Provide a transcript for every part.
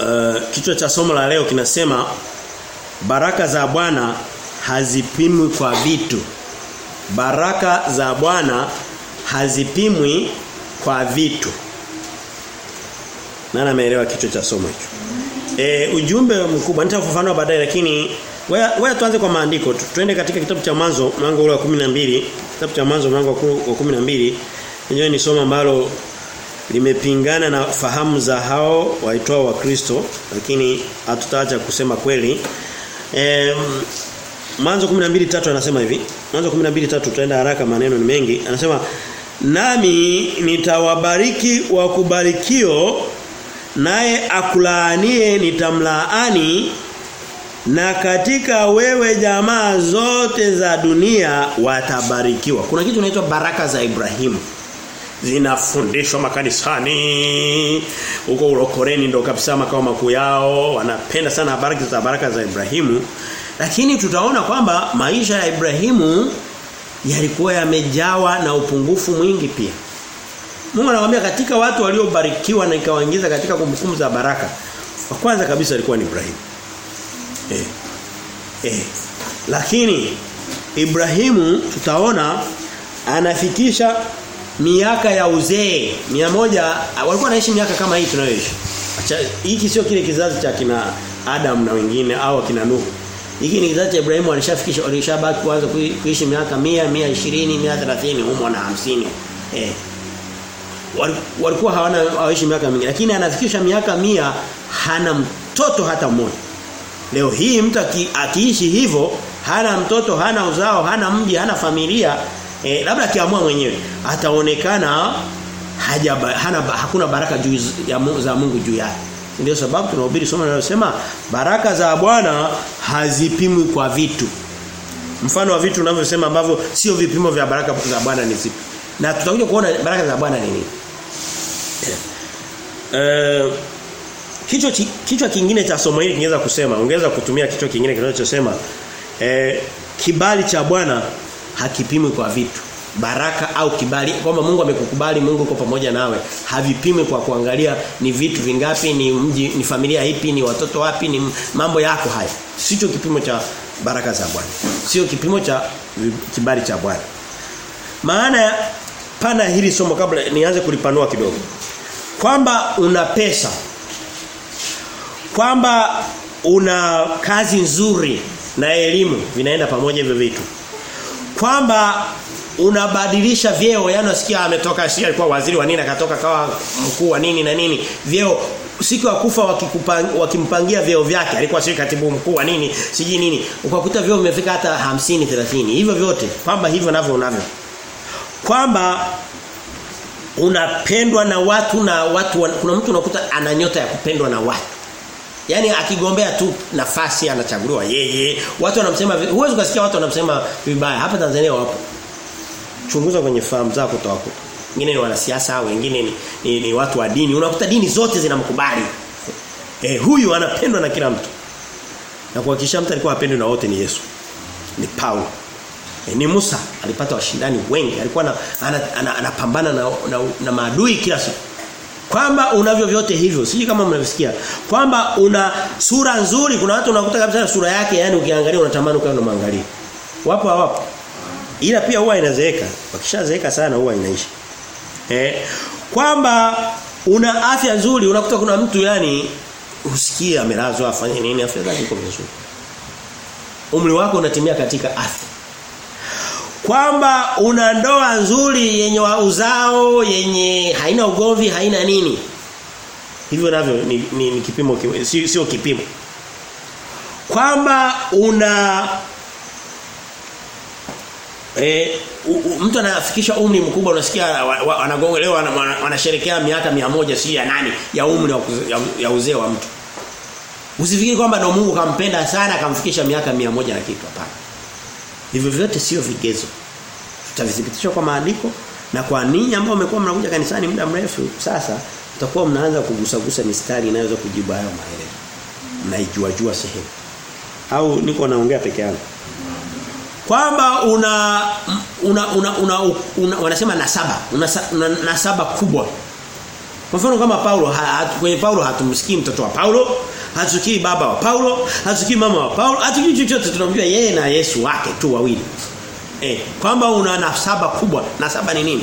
uh, kichwa cha somo la leo kinasema baraka za Bwana hazipimwi kwa vitu. Baraka za Bwana hazipimwi kwa vitu. Nani ameelewa kichwa cha somo hicho? E, ujumbe mkubwa nitakufafanua baadaye lakini wewe tuanze kwa maandiko. Tuende katika kitabu cha mwanzo mlango ule wa 12, kitabu cha mwanzo mlango wa 12. Yenyewe ni somo ambalo limepingana na fahamu za hao waitwao wa Kristo lakini hatutaacha kusema kweli. E, Mwanzo 12:3 anasema hivi. Mwanzo 12:3 tutaenda haraka maneno ni mengi. Anasema nami nitawabariki wakubarikio naye akulaanie nitamlaani na katika wewe jamaa zote za dunia watabarikiwa. Kuna kitu kinaitwa baraka za Ibrahimu. Zinafundishwa makanisani. Huko ulokoreni ndo kabisa makao makuu yao. Wanapenda sana habari za baraka za Ibrahimu. Lakini tutaona kwamba maisha ya Ibrahimu yalikuwa yamejawa na upungufu mwingi pia. Mungu anawaambia katika watu waliobarikiwa na ikawaingiza katika kumbukumbu za baraka. Wa kwanza kabisa alikuwa ni Ibrahimu. Eh. Eh. Lakini Ibrahimu tutaona anafikisha miaka ya uzee. Mia moja walikuwa wanaishi miaka kama hii tunayoishi. Hiki sio kile kizazi cha kina Adam na wengine au kina Nuhu. Hiki ni kizazi cha Ibrahimu alishafikisha alishabaki kuanza kuishi miaka 100, 120, 130 humo na 50. Eh. Walikuwa hawana hawaishi miaka mingi lakini anafikisha miaka mia hana mtoto hata mmoja. Leo hii mtu akiishi hivyo hana mtoto, hana uzao, hana mji, hana familia, eh, labda akiamua mwenyewe ataonekana haja hana hakuna baraka juu ya za Mungu juu yake. Ndio sababu tunahubiri somo linalosema baraka za Bwana hazipimwi kwa vitu. Mfano wa vitu unavyosema ambavyo sio vipimo vya baraka za Bwana ni zipi. Na tutakuja kuona baraka za Bwana ni nini. Eh kichwa kichwa kingine cha somo hili kingeweza kusema, ungeweza kutumia kichwa kingine kinachosema eh kibali cha Bwana hakipimwi kwa vitu. Baraka au kibali kwamba Mungu amekukubali, Mungu yuko pamoja nawe. Havipimwi kwa kuangalia ni vitu vingapi, ni mji, ni familia ipi, ni watoto wapi, ni mambo yako haya. Sicho kipimo cha baraka za Bwana. Sio kipimo cha kibali cha Bwana. Maana pana hili somo kabla nianze kulipanua kidogo. Kwamba una pesa. Kwamba una kazi nzuri na elimu vinaenda pamoja hivyo vitu. Kwamba unabadilisha vyeo. Yani unasikia ametoka si alikuwa waziri wa nini akatoka kawa mkuu wa nini na nini. Vyeo siku ya kufa wakimpangia vyeo vyake alikuwa si katibu mkuu wa nini siji nini. Ukakuta vyeo vimefika hata 50 30 hivyo vyote. Kwamba hivyo navyo unavyo. Kwamba unapendwa na watu na watu kuna mtu unakuta ana nyota ya kupendwa na watu Yaani akigombea tu nafasi anachaguliwa yeye. Watu wanamsema huwezi kusikia watu wanamsema vibaya. Hapa Tanzania wapo. Chunguza kwenye fahamu zako utawakuta. Wengine ni wanasiasa, wengine ni, ni, ni watu wa dini. Unakuta dini zote zinamkubali. Eh huyu anapendwa na kila mtu. Na kuhakikisha mtu alikuwa apendwe na wote ni Yesu. Ni Paulo. E, ni Musa alipata washindani wengi. Alikuwa anapambana ana, ana, ana na, na, na maadui kila siku kwamba unavyo vyote hivyo siji kama mnavisikia kwamba una sura nzuri kuna watu unakuta kabisa sura yake yani ukiangalia unatamani ukawa unamwangalia. Wapo hawapo. Ila pia huwa inazeeka. Wakishazeeka sana huwa inaisha. eh kwamba una afya nzuri unakuta kuna mtu yani usikie amelazwa afanye nini afya zake iko vizuri. Umri wako unatimia katika afya kwamba una ndoa nzuri yenye uzao yenye haina ugomvi haina nini. Hivyo navyo ni, ni, ni kipimo sio si kipimo. Kwamba una e, u, u, mtu anafikisha umri mkubwa unasikia wanagongelewa wanasherekea miaka mia moja si ya nani ya umri ya, ya uzee wa mtu. Usifikiri kwamba ndo Mungu kampenda sana akamfikisha miaka mia moja na kitu hapana Hivyo vyote sio vigezo. Tutavithibitisha kwa maandiko na kwa ninyi ambao mmekuwa mnakuja kanisani muda mrefu sasa mtakuwa mnaanza kugusagusa mistari inayoweza kujibu hayo maelezo. Mnaijua jua sehemu. Au niko naongea peke yangu. Kwamba una una una, una, una wanasema nasaba, una, una nasaba kubwa. Kwa mfano kama Paulo ha, kwenye Paulo hatumsikii mtoto wa Paulo, hatusikii baba wa Paulo, hatukii mama wa Paulo, hatukii chochote tunamjua yeye na Yesu wake tu wawili. Eh, kwamba una nasaba kubwa. Nasaba ni nini?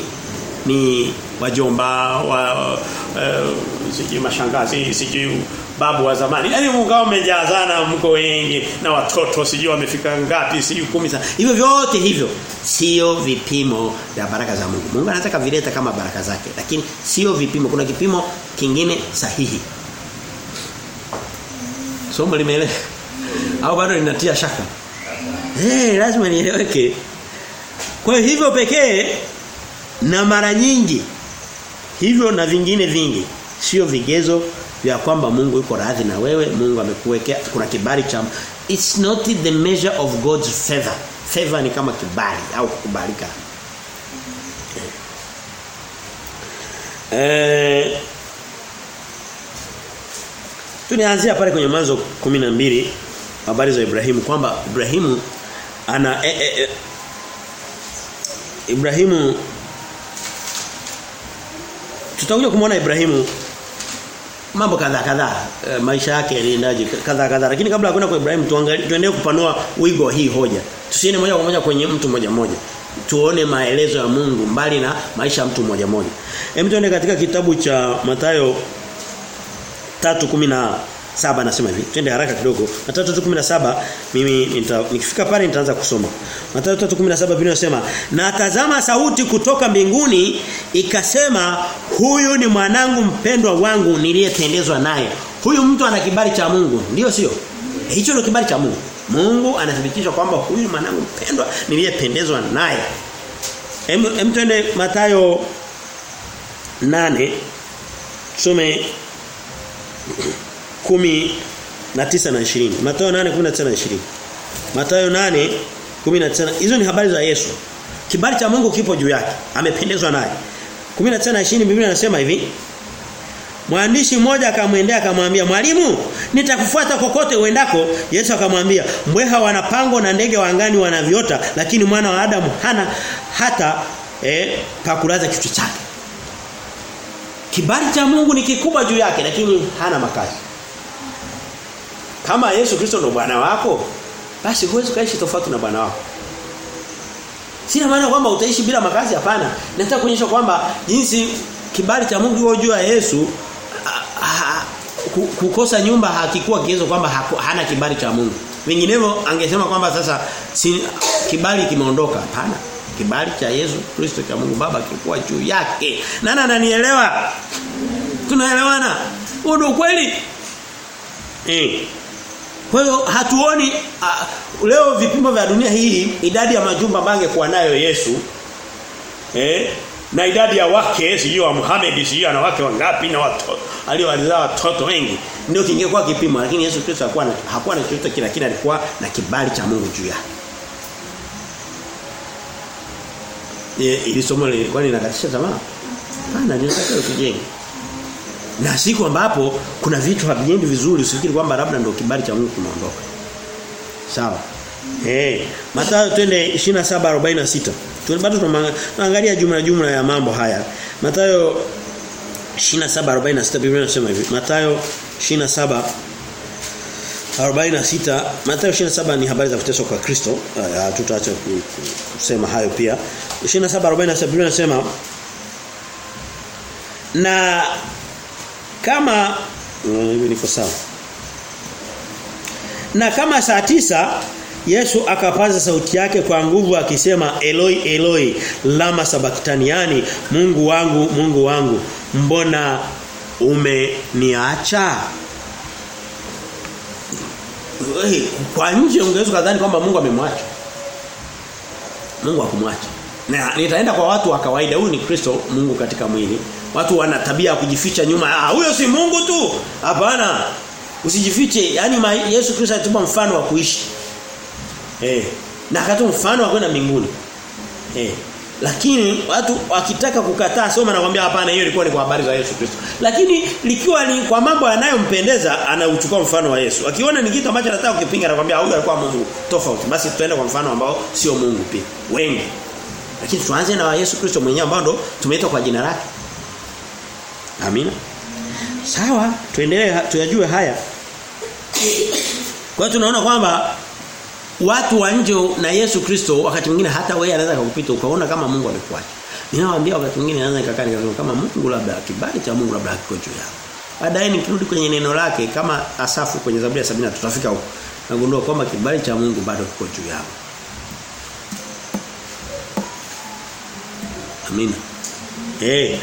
Ni wajomba wa uh, sijui mashangazi, sijui babu wa zamani. Yaani mkao umejazana mko wengi na watoto sijui wamefika ngapi, sijui kumi sana. Hivyo vyote hivyo sio vipimo vya baraka za Mungu. Mungu anataka vileta kama baraka zake, lakini sio vipimo. Kuna kipimo kingine sahihi. Somo limeeleweka. Au bado linatia shaka? Eh, hey, lazima nieleweke. Kwa hivyo pekee na mara nyingi hivyo na vingine vingi sio vigezo vya kwamba Mungu yuko radhi na wewe, Mungu amekuwekea kuna kibali cha It's not the measure of God's favor. Favor ni kama kibali au kukubalika. Eh Tunaanzia pale kwenye mwanzo 12 habari za Ibrahimu kwamba Ibrahimu ana e, e, e, Ibrahimu tutakuja kumwona Ibrahimu mambo kadhaa kadhaa e, maisha yake yaliendaje kadhaa kadhaa. Lakini kabla ya kwenda kwa Ibrahimu tuangalie tuendelee kupanua wigo hii hoja. Tusiende moja kwa moja kwenye mtu moja moja. Tuone maelezo ya Mungu mbali na maisha ya mtu mmoja mmoja hem tuende katika kitabu cha Mathayo 3:17 nasema hivi. Twende haraka kidogo. Mathayo 3:17 mimi nita, nikifika pale nitaanza kusoma. Mathayo 3:17 Biblia inasema na tazama sauti kutoka mbinguni ikasema huyu ni mwanangu mpendwa wangu niliyependezwa naye. Huyu mtu ana kibali cha Mungu. Ndiyo sio? Hicho ndio kibali cha Mungu. Mungu anathibitisha kwamba huyu mwanangu mpendwa niliyependezwa naye. Hem twende Mathayo 8 tusome kumi na tisa na ishirini. Mathayo 8:19 na 20 Mathayo 8:19 hizo ni habari za Yesu. Kibali cha Mungu kipo juu yake. Amependezwa naye. 19 na 20 Biblia inasema hivi Mwandishi mmoja akamwendea akamwambia mwalimu nitakufuata kokote uendako Yesu akamwambia mbweha wana pango na ndege wa angani wanaviota lakini mwana wa Adamu hana hata eh, pakulaza kichwa chake Kibali cha Mungu ni kikubwa juu yake lakini hana makazi. Kama Yesu Kristo ndo bwana wako, basi huwezi kaishi tofauti na bwana wako. Sina maana kwamba utaishi bila makazi hapana. Nataka kuonyesha kwamba jinsi kibali cha Mungu juu ya Yesu a, a, kukosa nyumba hakikuwa kigezo kwamba hana kibali cha Mungu. Vinginevyo angesema kwamba sasa si, kibali kimeondoka. Hapana. Kibali cha Yesu Kristo cha Mungu Baba kilikuwa juu yake. Nani ananielewa? Tunaelewana? Huo kweli? Eh. Kwa hiyo hatuoni uh, leo vipimo vya dunia hii idadi ya majumba mange kuwa nayo Yesu eh na idadi ya wake sijui wa Muhammad sijui ana wake wangapi na watoto aliowazaa watoto wengi ndio kingekuwa kipimo lakini Yesu Kristo hakuwa hakuwa na chochote kila kila alikuwa na kibali cha Mungu juu yake ili somo lilikuwa linakatisha tamaa? Hapana linataka kujenge na siku ambapo kuna vitu haviendi vizuri usifikiri kwamba labda ndio kibali cha Mungu kimeondoka sawa? Eh hey, Mathayo twende 27:46 Tuna bado tunaangalia jumla jumla ya mambo haya. Mathayo 27:46 Biblia inasema hivi. Mathayo 27 46 Mathayo 27 ni habari za kuteswa kwa Kristo. Uh, tutaacha kusema hayo pia 27:47 nasema na kama hivi niko sawa. Na kama saa tisa Yesu akapaza sauti yake kwa nguvu akisema Eloi Eloi lama sabaktani yani Mungu wangu Mungu wangu mbona umeniacha kwa nje ungeweza kadhani kwamba Mungu amemwacha. Mungu hakumwacha na nitaenda kwa watu wa kawaida huyu ni Kristo Mungu katika mwili watu wana tabia ya kujificha nyuma ah huyo si Mungu tu hapana usijifiche yani Yesu Kristo alitupa mfano wa kuishi eh na akatoa mfano wa kwenda mbinguni eh lakini watu wakitaka kukataa soma nakwambia hapana hiyo ilikuwa ni kwa habari za Yesu Kristo. Lakini likiwa ni kwa mambo yanayompendeza anauchukua mfano wa Yesu. Akiona ni kitu ambacho anataka kukipinga anakuambia huyu alikuwa Mungu tofauti. Basi tuende kwa mfano ambao sio Mungu pia. Wengi. Lakini tuanze na Yesu Kristo mwenyewe ambao ndo tumeitwa kwa jina lake. Amina. Sawa, tuendelee tuyajue haya. Kwa tunaona kwamba watu wa nje na Yesu Kristo wakati mwingine hata wewe anaweza kukupita ukaona kama Mungu amekuacha. Ninawaambia wakati mwingine anaweza ikakani kama Mungu labda kibali cha Mungu labda kiko juu yao. Baadaye nikirudi kwenye neno lake kama Asafu kwenye Zaburi ya 70 tutafika huko. Nagundua kwamba kibali cha Mungu bado kiko juu yao. Amina. Eh.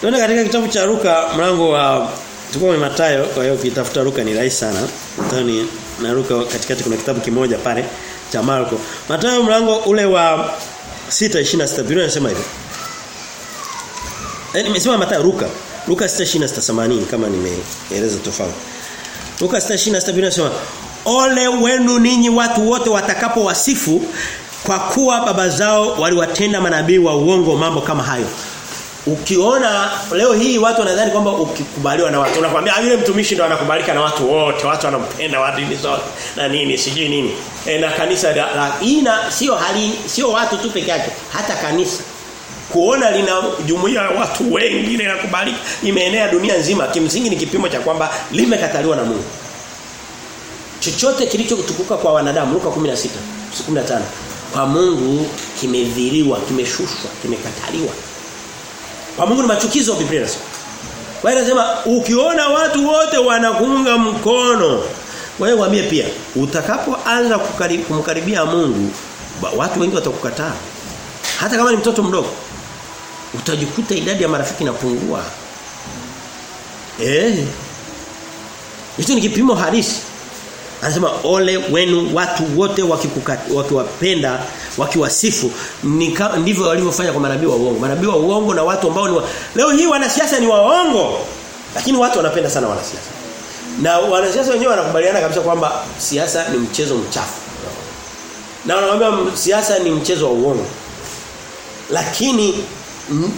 Tuna katika kitabu cha Luka mlango wa tuko kwenye Mathayo kwa hiyo ukitafuta Luka ni rahisi sana. Nadhani na Luka katikati kuna kitabu kimoja pale cha Marko. Mathayo mlango ule wa 6:26 Biblia inasema hivi. Eh nimesema Mathayo Luka. Luka 6:26 kama nimeeleza tofauti. Luka 6:26 Biblia inasema Ole wenu ninyi watu wote watakapo wasifu kwa kuwa baba zao waliwatenda manabii wa uongo mambo kama hayo. Ukiona leo hii watu wanadhani kwamba ukikubaliwa na watu unakwambia yule mtumishi ndo anakubalika na watu wote, watu wanampenda watu ni zote na nini sijui nini. E, na kanisa la, la ina sio hali sio watu tu peke yake, hata kanisa kuona lina jumuiya ya watu wengi linakubalika imeenea dunia nzima kimsingi ni kipimo cha kwamba limekataliwa na Mungu. Chochote kilichotukuka kwa wanadamu Luka 16 15 kwa Mungu kimedhiriwa, kimeshushwa, kimekataliwa. Kwa Mungu ni machukizo Biblia inasema. Kwa hiyo inasema ukiona watu wote wanakuunga mkono, wewe waambie pia utakapoanza kumkaribia Mungu, watu wengi watakukataa. Hata kama ni mtoto mdogo. Utajikuta idadi ya marafiki inapungua. Eh. Hicho ni kipimo halisi. Anasema ole wenu watu wote wakiwapenda wakiwasifu ndivyo walivyofanya kwa manabii wa uongo. Manabii wa uongo na watu ambao ni wa... leo hii wanasiasa ni waongo. Lakini watu wanapenda sana wanasiasa. Na wanasiasa wenyewe wanakubaliana kabisa kwamba siasa ni mchezo mchafu. Na wanawaambia siasa ni mchezo wa uongo. Lakini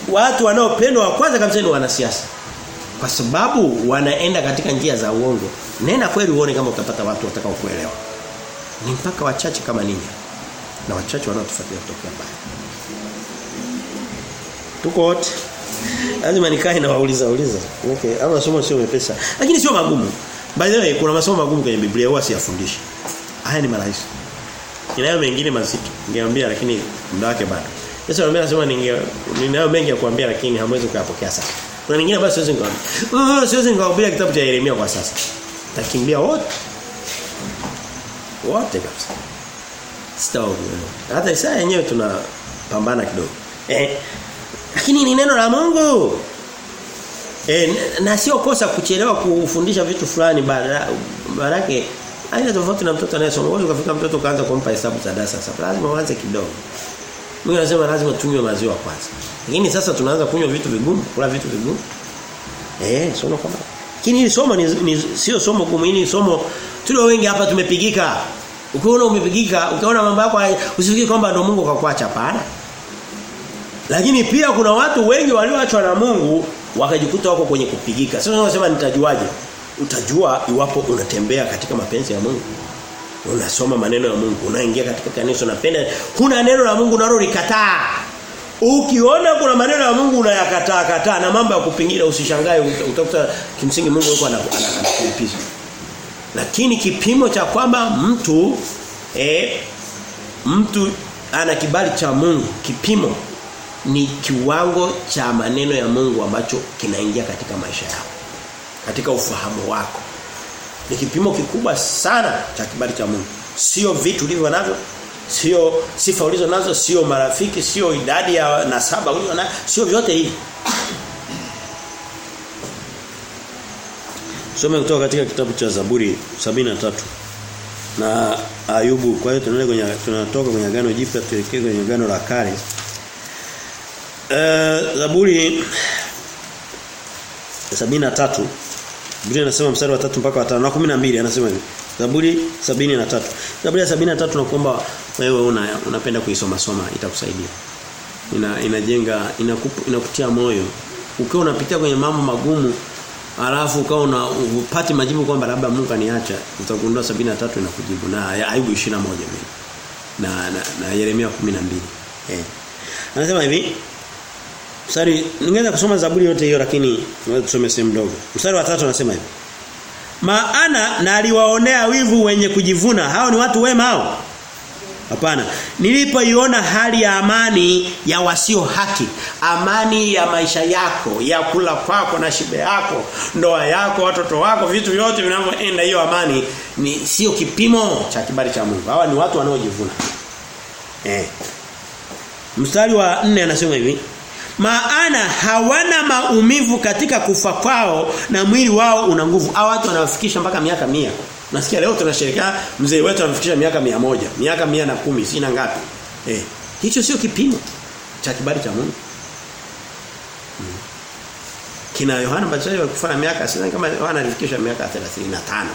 watu wanaopendwa wa kwanza kabisa ni wanasiasa. Kwa sababu wanaenda katika njia za uongo. Nena kweli uone kama utapata watu watakao kuelewa. Ni mpaka wachache kama ninyi. Na wachache wanaotufuatia kutokea mbali. Tuko wote. Lazima nikae na wauliza uliza. Okay, ama somo sio mepesa. Lakini sio magumu. By the way, kuna masomo magumu kwenye Biblia huwa siyafundishi. Haya ni marahisi. Ninayo mengine mazito. Ningeambia lakini muda wake bado. Yesu anasema ninge ninayo mengi ya kuambia lakini hamwezi kuyapokea sasa. Kuna mingine basi siwezi ngawa. Uh, siwezi ngawambia kitabu cha Yeremia kwa sasa. Takimbia wote. Wote kabisa. Sitaogopa. Hata Isaya yenyewe tunapambana kidogo. Eh. Lakini ni neno la Mungu. Eh, na sio kosa kuchelewa kufundisha vitu fulani barake aina tofauti na mtoto anayesoma. Wewe ukafika mtoto kaanza kumpa hesabu za darasa. Lazima uanze kidogo. Mungu anasema lazima tunywe maziwa kwanza. Lakini sasa tunaanza kunywa vitu vigumu, kula vitu vigumu. Eh, somo kama. Lakini hili somo ni, ni sio somo gumu, hili somo tulio wengi hapa tumepigika. Ukiona umepigika, ukiona mambo yako usifikiri kwamba ndio Mungu akakuacha hapana. Lakini pia kuna watu wengi walioachwa na Mungu wakajikuta wako kwenye kupigika. Sasa unasema nitajuaje? Utajua iwapo unatembea katika mapenzi ya Mungu. Unasoma maneno ya Mungu, unaingia katika kanisa unapenda, huna neno la Mungu unalo likataa Ukiona kuna maneno ya Mungu unayakataa kataa na mambo ya kupingira usishangae utakuta kimsingi Mungu yuko anakulipiza. Lakini kipimo cha kwamba mtu eh mtu ana kibali cha Mungu, kipimo ni kiwango cha maneno ya Mungu ambacho kinaingia katika maisha yako. Katika ufahamu wako. Ni kipimo kikubwa sana cha kibali cha Mungu. Sio vitu ulivyo navyo, sio sifa ulizo nazo, sio marafiki, sio idadi ya nasaba ulizo nayo, sio vyote hivi. Some kutoka katika kitabu cha Zaburi 73 na Ayubu. Kwa hiyo tunaenda kwenye tunatoka kwenye agano jipya tuelekee kwenye agano la kale. Uh, Zaburi 73 Biblia inasema mstari wa 3 mpaka wa 5 na 12 anasema hivi. Zaburi 73. Zaburi ya 73 nakuomba wewe una, unapenda kuisoma soma itakusaidia. Ina inajenga inakup, inakutia moyo. Ukiwa unapitia kwenye mambo magumu alafu ukawa upati majibu kwamba labda Mungu aniacha utagundua 73 inakujibu na Ayubu 21 mimi. Na, na na Yeremia 12. Eh. Anasema hivi Mstari ningeweza kusoma Zaburi yote hiyo lakini naweza kusoma sehemu ndogo. Mstari wa 3 anasema hivi. Maana na aliwaonea wivu wenye kujivuna. Hao ni watu wema hao. Hapana. Nilipoiona hali ya amani ya wasio haki, amani ya maisha yako, ya kula kwako na shibe yako, ndoa yako, watoto wako, vitu vyote vinavyoenda hiyo amani ni sio kipimo cha kibali cha Mungu. Hawa ni watu wanaojivuna. Eh. Mstari wa 4 anasema hivi. Maana hawana maumivu katika kufa kwao na mwili wao una nguvu. Hao watu wanawafikisha mpaka miaka mia Nasikia leo tunasherehekea mzee wetu anafikisha miaka mia moja miaka mia na kumi sina ngapi. Eh, hicho sio kipimo cha kibali cha Mungu. Hmm. Kina Yohana Mbatizaji walikufa na miaka sasa kama Yohana alifikisha miaka 35.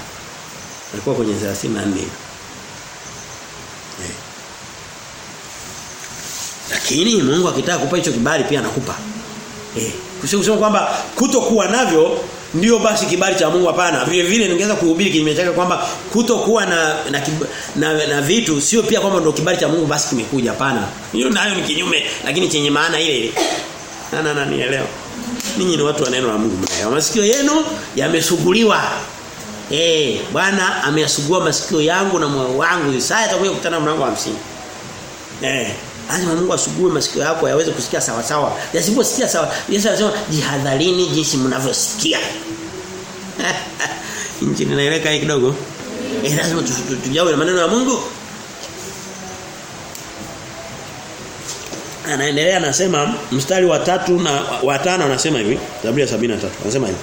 Alikuwa kwenye 34. Lakini Mungu akitaka kupa hicho kibali pia anakupa. Eh, kusema kwamba kutokuwa navyo ndio basi kibali cha Mungu hapana. Vile vile ningeweza kuhubiri kinyume chake kwamba kutokuwa na na, na na vitu sio pia kwamba ndio kibali cha Mungu basi kimekuja hapana. Hiyo nayo ni kinyume lakini chenye maana ile ile. Na na na nielewa. Ninyi ni watu wa neno la Mungu. Masikio yenu yamesuguliwa. Eh, Bwana ameyasugua masikio yangu na moyo wangu. Isaya atakuja kukutana mlango wa 50. Eh, lazima Mungu asugue masikio yako yaweze kusikia sawa sawa. Yasiposikia sawa, Yesu anasema jihadharini jinsi mnavyosikia. Injili inaeleka hii kidogo. Eh lazima tujawe na maneno ya Mungu. Anaendelea anasema mstari wa tatu na wa tano anasema hivi, Zaburi ya 73. Anasema hivi.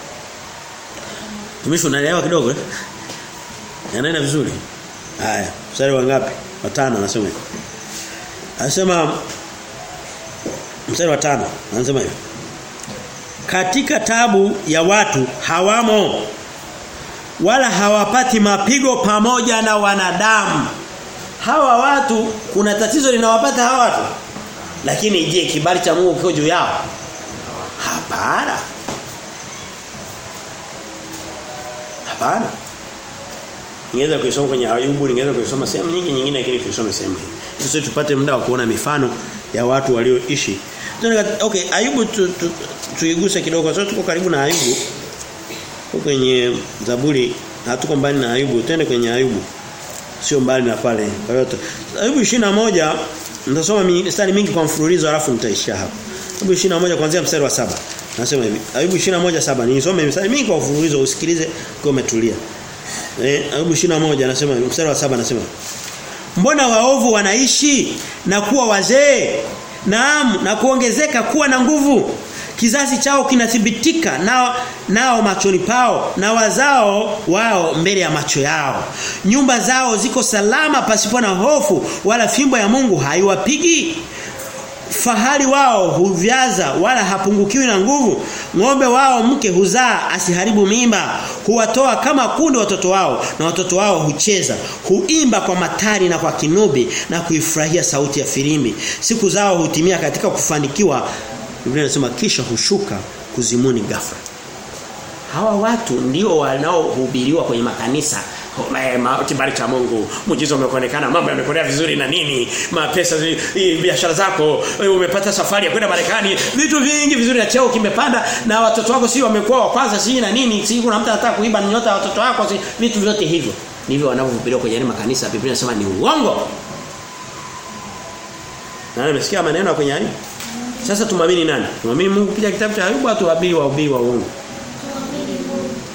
Tumishi unaelewa kidogo eh? Yanaenda vizuri. Haya, mstari wa ngapi? Wa 5 anasema hivi. Anasema mstari wa tano anasema hivi. Katika tabu ya watu hawamo wala hawapati mapigo pamoja na wanadamu. Hawa watu kuna tatizo linawapata hawa watu. Lakini je, kibali cha Mungu kiko juu yao? Hapana. Hapana. Ningeweza kuisoma kwenye Ayubu, ningeweza kuisoma sehemu nyingi nyingine lakini tusome sehemu hii. Sisi tupate muda wa kuona mifano ya watu walioishi. Okay, Ayubu tu, tu, tu kidogo. Sasa tuko karibu na Ayubu. Tuko kwenye Zaburi, hatuko mbali na Ayubu. Twende kwenye Ayubu. Sio mbali na pale. Kwa hiyo Ayubu 21 nitasoma mistari mingi kwa mfululizo alafu nitaishia hapo. Ayubu 21 kuanzia mstari wa saba Nasema hivi. Ayubu 21:7 nisome mistari mingi kwa mfululizo usikilize kwa umetulia. Eh, Ayubu 21 anasema mstari wa saba anasema Mbona waovu wanaishi na kuwa wazee? Naam, na kuongezeka kuwa na nguvu. Kizazi chao kinathibitika nao nao machoni pao na wazao wao mbele ya macho yao. Nyumba zao ziko salama pasipo na hofu wala fimbo ya Mungu haiwapigi. Fahari wao huvyaza wala hapungukiwi na nguvu. Ng'ombe wao mke huzaa asiharibu mimba. Huwatoa kama kundi watoto wao na watoto wao hucheza. Huimba kwa matari na kwa kinubi na kuifurahia sauti ya filimbi. Siku zao hutimia katika kufanikiwa. Biblia inasema kisha hushuka kuzimuni ghafla. Hawa watu ndio wanaohubiriwa kwenye makanisa kibali cha Mungu. Muujiza umeonekana mambo yamekwenda vizuri na nini? Mapesa biashara zako umepata safari ya kwenda Marekani vitu vingi vizuri na cheo kimepanda na watoto wako si wamekuwa wa kwanza si na nini? Si kuna mtu anataka kuiba nyota ya watoto wako si vitu vyote hivyo. Ndivyo wanavyohubiriwa kwenye makanisa Biblia inasema ni uongo. Na nimesikia maneno kwenye Ayubu sasa tumamini nani? Tumamini Mungu kupitia kitabu cha Ayubu au tuhubiri wahubiri wa uongo?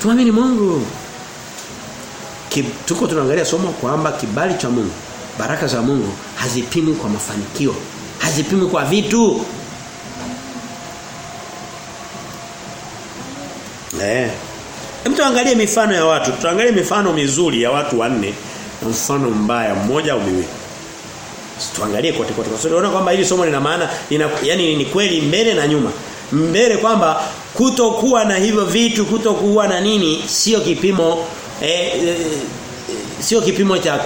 Tumamini Mungu tuko tunaangalia somo kwamba kibali cha Mungu, baraka za Mungu hazipimwi kwa mafanikio, hazipimwi kwa vitu. Eh. Hem tuangalie mifano ya watu. Tuangalie mifano mizuri ya watu wanne na mfano mbaya mmoja au miwili. Tuangalie kote kote. Kwa sababu kwamba hili somo lina maana lina yani ni kweli mbele na nyuma. Mbele kwamba kutokuwa na hivyo vitu, kutokuwa na nini sio kipimo eh, eh, sio kipimo cha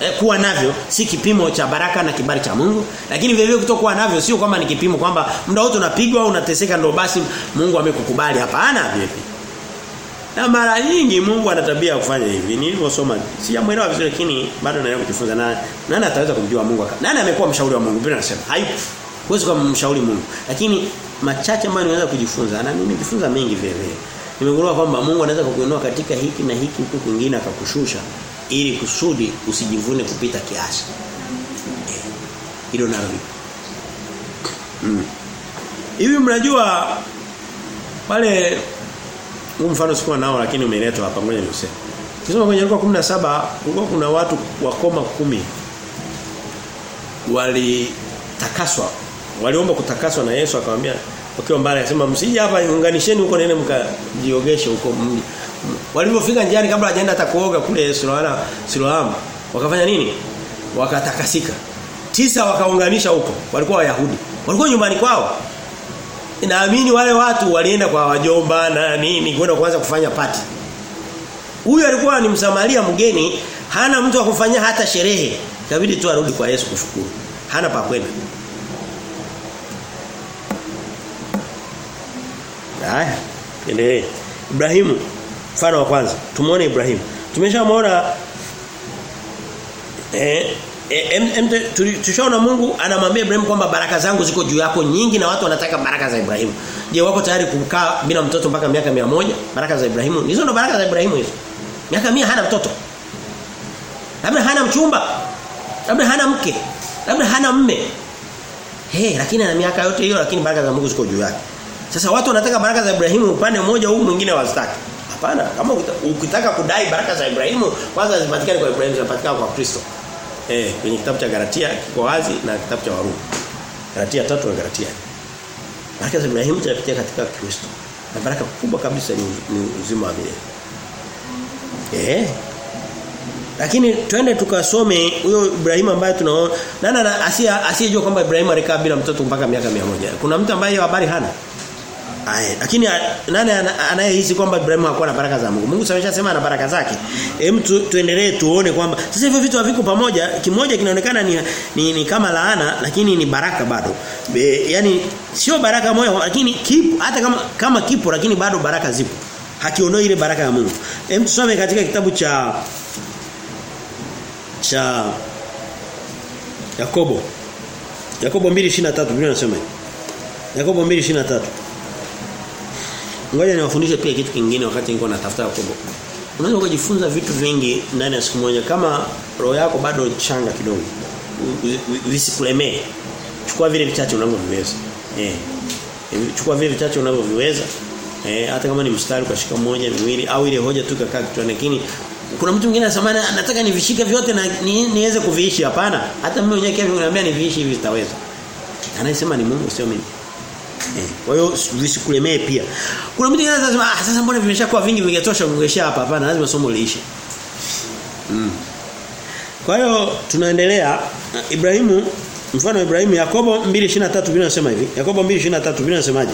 eh, kuwa navyo si kipimo cha baraka na kibali cha Mungu. Lakini vile vile kutokuwa navyo sio kwamba ni kipimo kwamba muda wote unapigwa au unateseka ndio basi Mungu amekukubali. Hapana vile na mara nyingi Mungu ana tabia ya kufanya hivi. Nilivyosoma sijamuelewa vizuri lakini bado naendelea kujifunza. Na nani ataweza kumjua Mungu? Nani amekuwa mshauri wa Mungu? Biblia inasema hayupo. Huwezi kumshauri Mungu. Lakini machache ambayo niweza kujifunza na nimejifunza mengi vile vile. Nimegundua kwamba Mungu anaweza kukuinua katika hiki na hiki huku kingine akakushusha ili kusudi usijivune kupita kiasi. Hilo nalo Mm. Hivi mnajua pale huu mfano sikuwa nao lakini umeletwa hapa ngoja niseme. Kisoma kwenye Luka 17 kulikuwa kuna watu wakoma kumi walitakaswa. Waliomba kutakaswa na Yesu akamwambia wakiwa mbali akasema msije hapa unganisheni huko nene mkajiogeshe huko. Walipofika njiani kabla hajaenda atakuoga kule Siloana Siloam wakafanya nini? Wakatakasika. Tisa wakaunganisha huko. Walikuwa Wayahudi. Walikuwa nyumbani kwao. Naamini wale watu walienda kwa wajomba na nini kwenda kuanza kufanya pati. Huyu alikuwa ni msamaria mgeni, hana mtu wa kufanyia hata sherehe. Ikabidi tu arudi kwa Yesu kushukuru. Hana pa kwenda. Haya, endelee. Ibrahimu mfano wa kwanza. Tumuone Ibrahimu. Tumeshamuona eh E, tushaona Mungu anamwambia Ibrahimu kwamba baraka zangu ziko juu yako nyingi na watu wanataka baraka za Ibrahimu. Je, wako tayari kukaa bila mtoto mpaka miaka mia moja Baraka za Ibrahimu. Hizo ndo baraka za Ibrahimu hizo. Miaka mia hana mtoto. Labda hana mchumba. Labda hana mke. Labda hana mme. Hey, lakini ana miaka yote hiyo lakini baraka za Mungu ziko juu yake. Sasa watu wanataka baraka za Ibrahimu upande mmoja huu mwingine wazitaki. Hapana, kama ukitaka kudai baraka za Ibrahimu kwanza zipatikane kwa Ibrahimu zipatikane kwa Kristo. Eh, kwenye kitabu cha Galatia kiko wazi na kitabu cha Warumi. Galatia tatu na Galatia. Baraka za Ibrahimu zinapitia katika Kristo. Na baraka kubwa kabisa ni, ni uzima wa milele. Eh? Lakini twende tukasome huyo Ibrahimu ambaye tunaona asiye asiyejua kwamba Ibrahimu alikaa bila mtoto mpaka miaka 100. Kuna mtu ambaye habari hana. Aye, lakini nani anayehisi kwamba Ibrahimu hakuwa na baraka za Mungu? Mungu ameshasema ana baraka zake. Hem tu, tuendelee tuone kwamba sasa hivyo vitu haviko pamoja, kimoja kinaonekana ni, ni, ni kama laana lakini ni baraka bado. Be, yani sio baraka moja lakini kipo hata kama kama kipo lakini bado baraka zipo. Hakiondoi ile baraka ya Mungu. Hem tusome katika kitabu cha cha Yakobo. Yakobo 2:23 Biblia inasema. Yakobo 2:23 Ngoja niwafundishe pia kitu kingine wakati niko natafuta. Unaweza kujifunza vitu vingi ndani ya siku moja kama roho yako bado changa kidogo. Visikulemee. Chukua vile vichache unavyoviweza. Eh. Chukua vile vichache unavyoviweza. Eh, hata kama ni mstari ukashika mmoja miwili au ile hoja tu kakaa kichwani lakini kuna mtu mwingine anasema nataka nivishike vyote na ni, niweze kuviishi hapana. Hata mimi mwenyewe kile ninaambia niviishi hivi sitaweza. Anayesema ni Mungu sio mimi. Eh, kwa hiyo visikulemee pia. Kuna mtu mwingine anasema ah sasa mbona vimeshakuwa vingi vingetosha kuongeshia hapa hapana lazima somo liishe. Mm. Kwa hiyo tunaendelea Ibrahimu mfano wa Ibrahimu Yakobo 2:23 Biblia inasema hivi. Yakobo 2:23 Biblia inasemaje?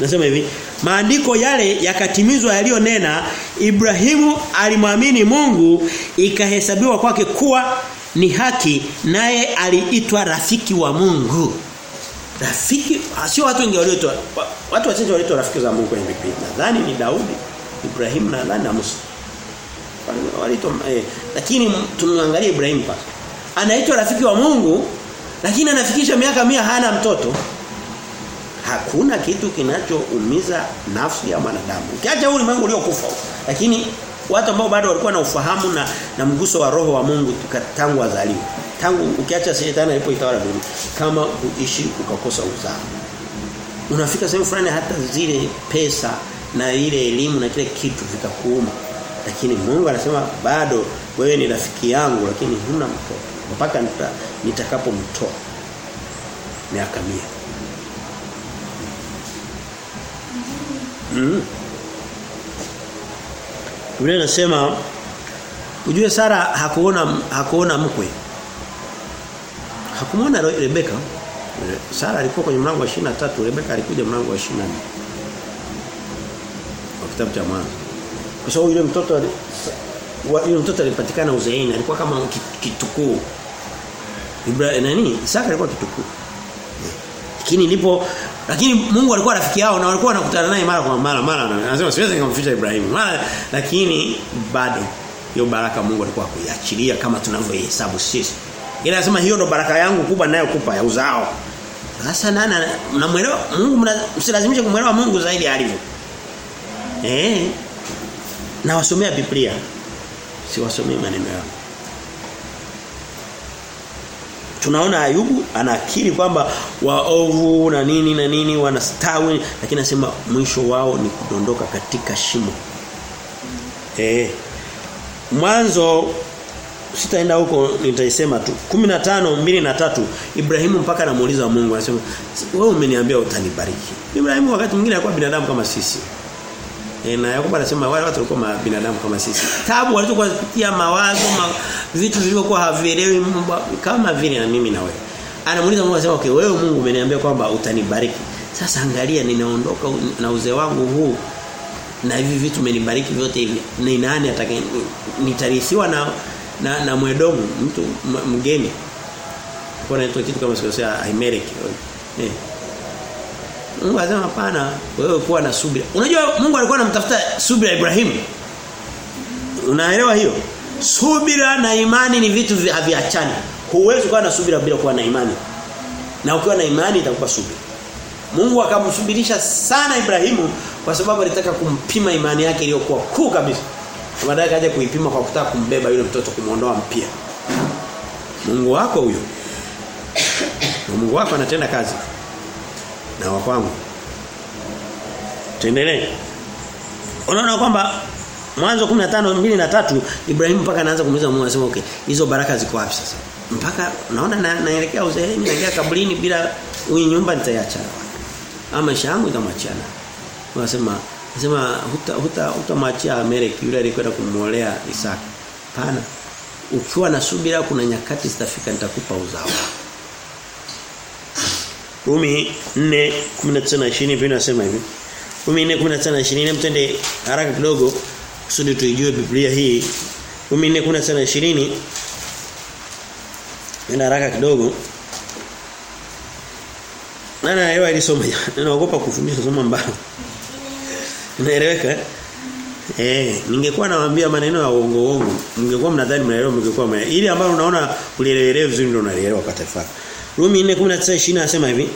Nasema hivi, maandiko yale yakatimizwa yaliyonena Ibrahimu alimwamini Mungu ikahesabiwa kwake kuwa ni haki naye aliitwa rafiki wa Mungu. Rafiki sio watu wengi walioitwa watu wachache walioitwa rafiki za Mungu kwenye Biblia. Nadhani ni Daudi, Ibrahim na nadhani na Musa. Walitoa eh, lakini tumwangalie Ibrahim pa. Anaitwa rafiki wa Mungu lakini anafikisha miaka mia hana mtoto. Hakuna kitu kinachoumiza nafsi ya mwanadamu. Ukiacha ulimwengu uliokufa. Lakini watu ambao bado walikuwa na ufahamu na na mguso wa roho wa Mungu tangu wazaliwa. Tangu ukiacha shetani alipoitawala dunia kama uishi ukakosa uzao. Unafika sehemu fulani hata zile pesa na ile elimu na kile kitu vitakuuma Lakini Mungu anasema bado wewe ni rafiki yangu lakini huna mtoto mpaka nita, nitakapomtoa miaka mia. Mm. Biblia ujue Sara hakuona hakuona mkwe. Hakumwona Rebeka. Sara alikuwa kwenye mlango wa 23, Rebeka alikuja mlango wa 24. Kwa kitabu cha mwanzo. Kwa sababu yule mtoto yule mtoto alipatikana uzeeni, alikuwa kama kitukuu. Ibrahim nani? Isaka alikuwa kitukuu. Lakini nipo lakini Mungu alikuwa rafiki yao na walikuwa wanakutana naye mara kwa mara mara anasema siwezi kumficha Ibrahim. Mara lakini bado hiyo baraka Mungu alikuwa kuiachilia kama tunavyohesabu sisi. Ila anasema hiyo ndo baraka yangu kubwa ninayokupa ya uzao. Sasa nani mnamuelewa Mungu msilazimishe kumuelewa Mungu zaidi alivyo. Eh. Na wasomea Biblia. Siwasomei maneno yao. Tunaona Ayubu anakiri kwamba waovu na nini na nini wanastawi lakini anasema mwisho wao ni kudondoka katika shimo. Eh. Mwanzo sitaenda huko nitaisema tu. 15 2 na tatu Ibrahimu mpaka anamuuliza Mungu anasema wewe umeniambia utanibariki. Ibrahimu wakati mwingine alikuwa binadamu kama sisi. E, na Yakobo anasema wale watu walikuwa binadamu kama sisi. Tabu walizokuwa kupitia mawazo ma, vitu vilivyokuwa havielewi kama vile na mimi na wewe. Anamuuliza Mungu anasema okay wewe Mungu umeniambia kwamba utanibariki. Sasa angalia ninaondoka na uzee wangu huu na hivi vitu umenibariki vyote hivi ni nani atakaye nitarithiwa na na na mwedomu mtu mgeni. Kwa nini kitu kama sikosea Ahimelek eh. Mungu anasema hapana wewe kuwa na subira. Unajua Mungu alikuwa anamtafuta subira Ibrahim. Unaelewa hiyo? Subira na imani ni vitu haviachani. Huwezi kuwa na subira bila kuwa na imani. Na ukiwa na imani itakupa subira. Mungu akamsubirisha sana Ibrahimu kwa sababu alitaka kumpima imani yake iliyokuwa kuu kabisa baadaye kaja kuipima kwa kutaka kumbeba yule mtoto kumuondoa mpia. Mungu wako huyo. Na Mungu wako anatenda kazi. Na wa kwangu. Tuendelee. Unaona kwamba Mwanzo 15 2 na 3 Ibrahimu mpaka anaanza kumuuliza Mungu anasema okay hizo baraka ziko wapi sasa? Mpaka naona na, naelekea uzeeni naelekea kaburini bila hii nyumba nitaiacha. Ama yangu itamwachana. Unasema Anasema huta huta utamwachia Amalek yule alikwenda kumuolea Isaka. Pana. Ukiwa na subira kuna nyakati zitafika nitakupa uzao. Rumi 4:19 na 20 pia nasema hivi. Rumi 4:19 na 20 mtende haraka kidogo kusudi tuijue Biblia hii. Rumi 4:19-20 Nenda haraka kidogo. Nana hiyo alisoma. Ninaogopa kufundisha somo mbaya. Unaeleweka? Eh, ningekuwa nawaambia maneno ya uongo uongo, mngekuwa mnadhani mnaelewa mngekuwa mnaelewa. Ili ambalo unaona ulielewa vizuri ndio unalielewa kwa taifa. Rumi 4:19-20 anasema hivi.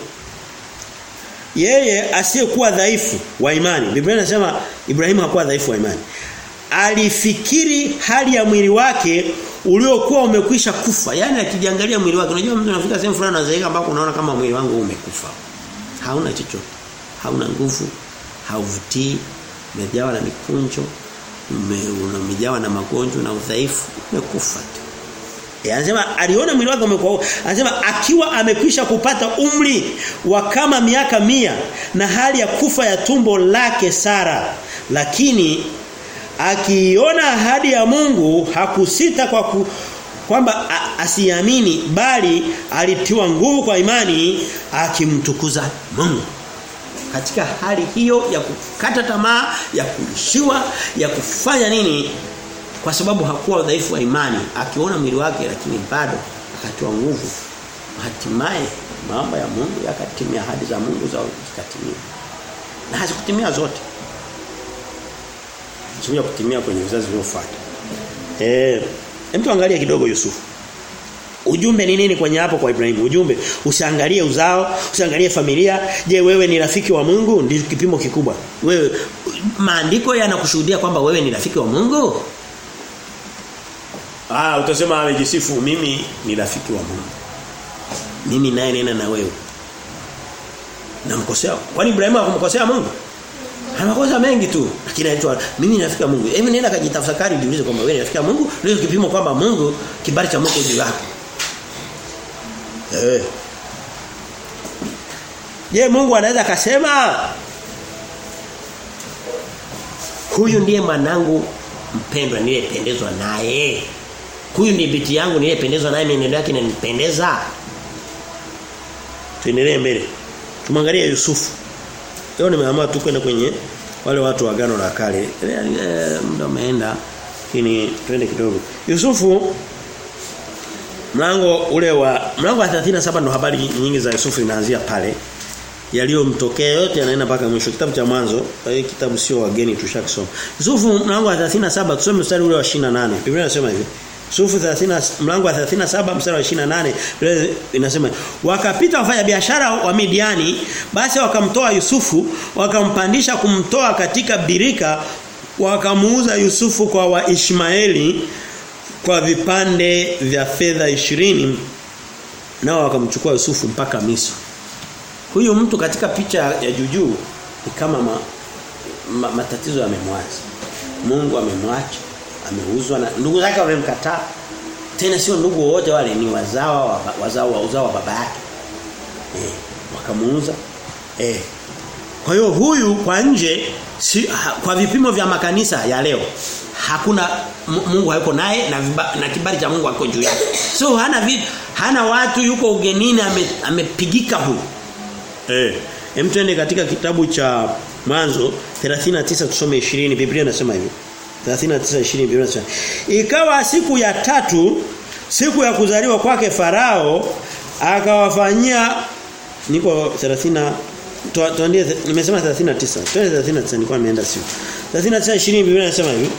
Yeye asiyekuwa dhaifu wa imani. Biblia inasema Ibrahimu hakuwa dhaifu wa imani. Alifikiri hali ya mwili wake uliokuwa umekwisha kufa. Yaani akijiangalia mwili wake. Unajua mtu anafika sehemu fulani anazeeka ambako unaona kama mwili wangu umekufa. Hauna chochote. Hauna nguvu, hauvutii, umejawa na mikunjo, umejawa na magonjwa na udhaifu, umekufa tu. E, anasema aliona mwili wake umekuwa anasema akiwa amekwisha kupata umri wa kama miaka mia na hali ya kufa ya tumbo lake Sara lakini akiona ahadi ya Mungu hakusita kwa ku, kwamba asiamini bali alitiwa nguvu kwa imani akimtukuza Mungu katika hali hiyo ya kukata tamaa ya kuishiwa ya kufanya nini? Kwa sababu hakuwa udhaifu wa imani. Akiona mwili wake lakini bado akatoa nguvu. Hatimaye mambo ya Mungu yakatimia ahadi za Mungu za zikatimia. Na hazikutimia zote. Zimekuja kutimia kwenye vizazi vilivyofuata eh hem angalia kidogo Yusufu Ujumbe ni nini kwenye hapo kwa Ibrahimu? Ujumbe usiangalie uzao, usiangalie familia. Je, wewe ni rafiki wa Mungu? Ndio kipimo kikubwa. Wewe maandiko yanakushuhudia kwamba wewe ni rafiki wa Mungu? Ah, utasema amejisifu mimi ni rafiki wa Mungu. Mimi naye nena na wewe. Namkosea. Kwani Ibrahimu hakumkosea Mungu? Ana makosa mengi tu. Lakini anaitwa mimi ni rafiki wa Mungu. Hebu nenda kajitafakari jiulize kwamba wewe ni rafiki wa Mungu, Leo kipimo kwamba Mungu kibali cha Mungu juu yako. Eh. Je, Mungu anaweza akasema Huyu ndiye mwanangu mpendwa niliyependezwa naye. Huyu ni binti yangu niliyependezwa naye mwenendo yake inanipendeza. Tuendelee mbele. Tumwangalie Yusufu. Leo nimeamua tu kwenda kwenye wale watu wa agano la kale. E, muda umeenda lakini twende kidogo. Yusufu mlango ule wa mlango wa 37 ndo habari nyingi za Yusufu inaanzia pale. Yaliyomtokea yote yanaenda mpaka mwisho kitabu cha mwanzo. Hii kitabu sio wageni tushakisoma. Yusufu mlango wa 37 tusome mstari ule wa 28. Biblia inasema hivi. Yusufu 30 mlango wa 37 mstari wa 28 Biblia inasema wakapita wafanya biashara wa Midiani basi wakamtoa Yusufu wakampandisha kumtoa katika birika wakamuuza Yusufu kwa Waishmaeli kwa vipande vya fedha ishirini nao wakamchukua Yusufu mpaka Misri. Huyu mtu katika picha ya jujuu ni kama ma, ma, matatizo yamemwacha. Mungu amemwacha, ameuzwa na ndugu zake wamemkataa. Tena sio ndugu wote wale ni wazawa wa wazao wa uzao wa baba yake. Eh, wakamuuza. Eh. Kwa hiyo huyu kwa nje si, ha, kwa vipimo vya makanisa ya leo hakuna Mungu hayuko naye na, na kibali cha Mungu hakiko juu yake. So hana vi, hana watu yuko ugenini amepigika ame huyu. Eh, hem katika kitabu cha Mwanzo 39 tusome 20 Biblia inasema hivi. 39 20 Biblia inasema. Ikawa siku ya tatu siku ya kuzaliwa kwake Farao akawafanyia niko 30 tuandie nimesema 39. Twende 39 nilikuwa nimeenda sio. 39 20 Biblia inasema hivi.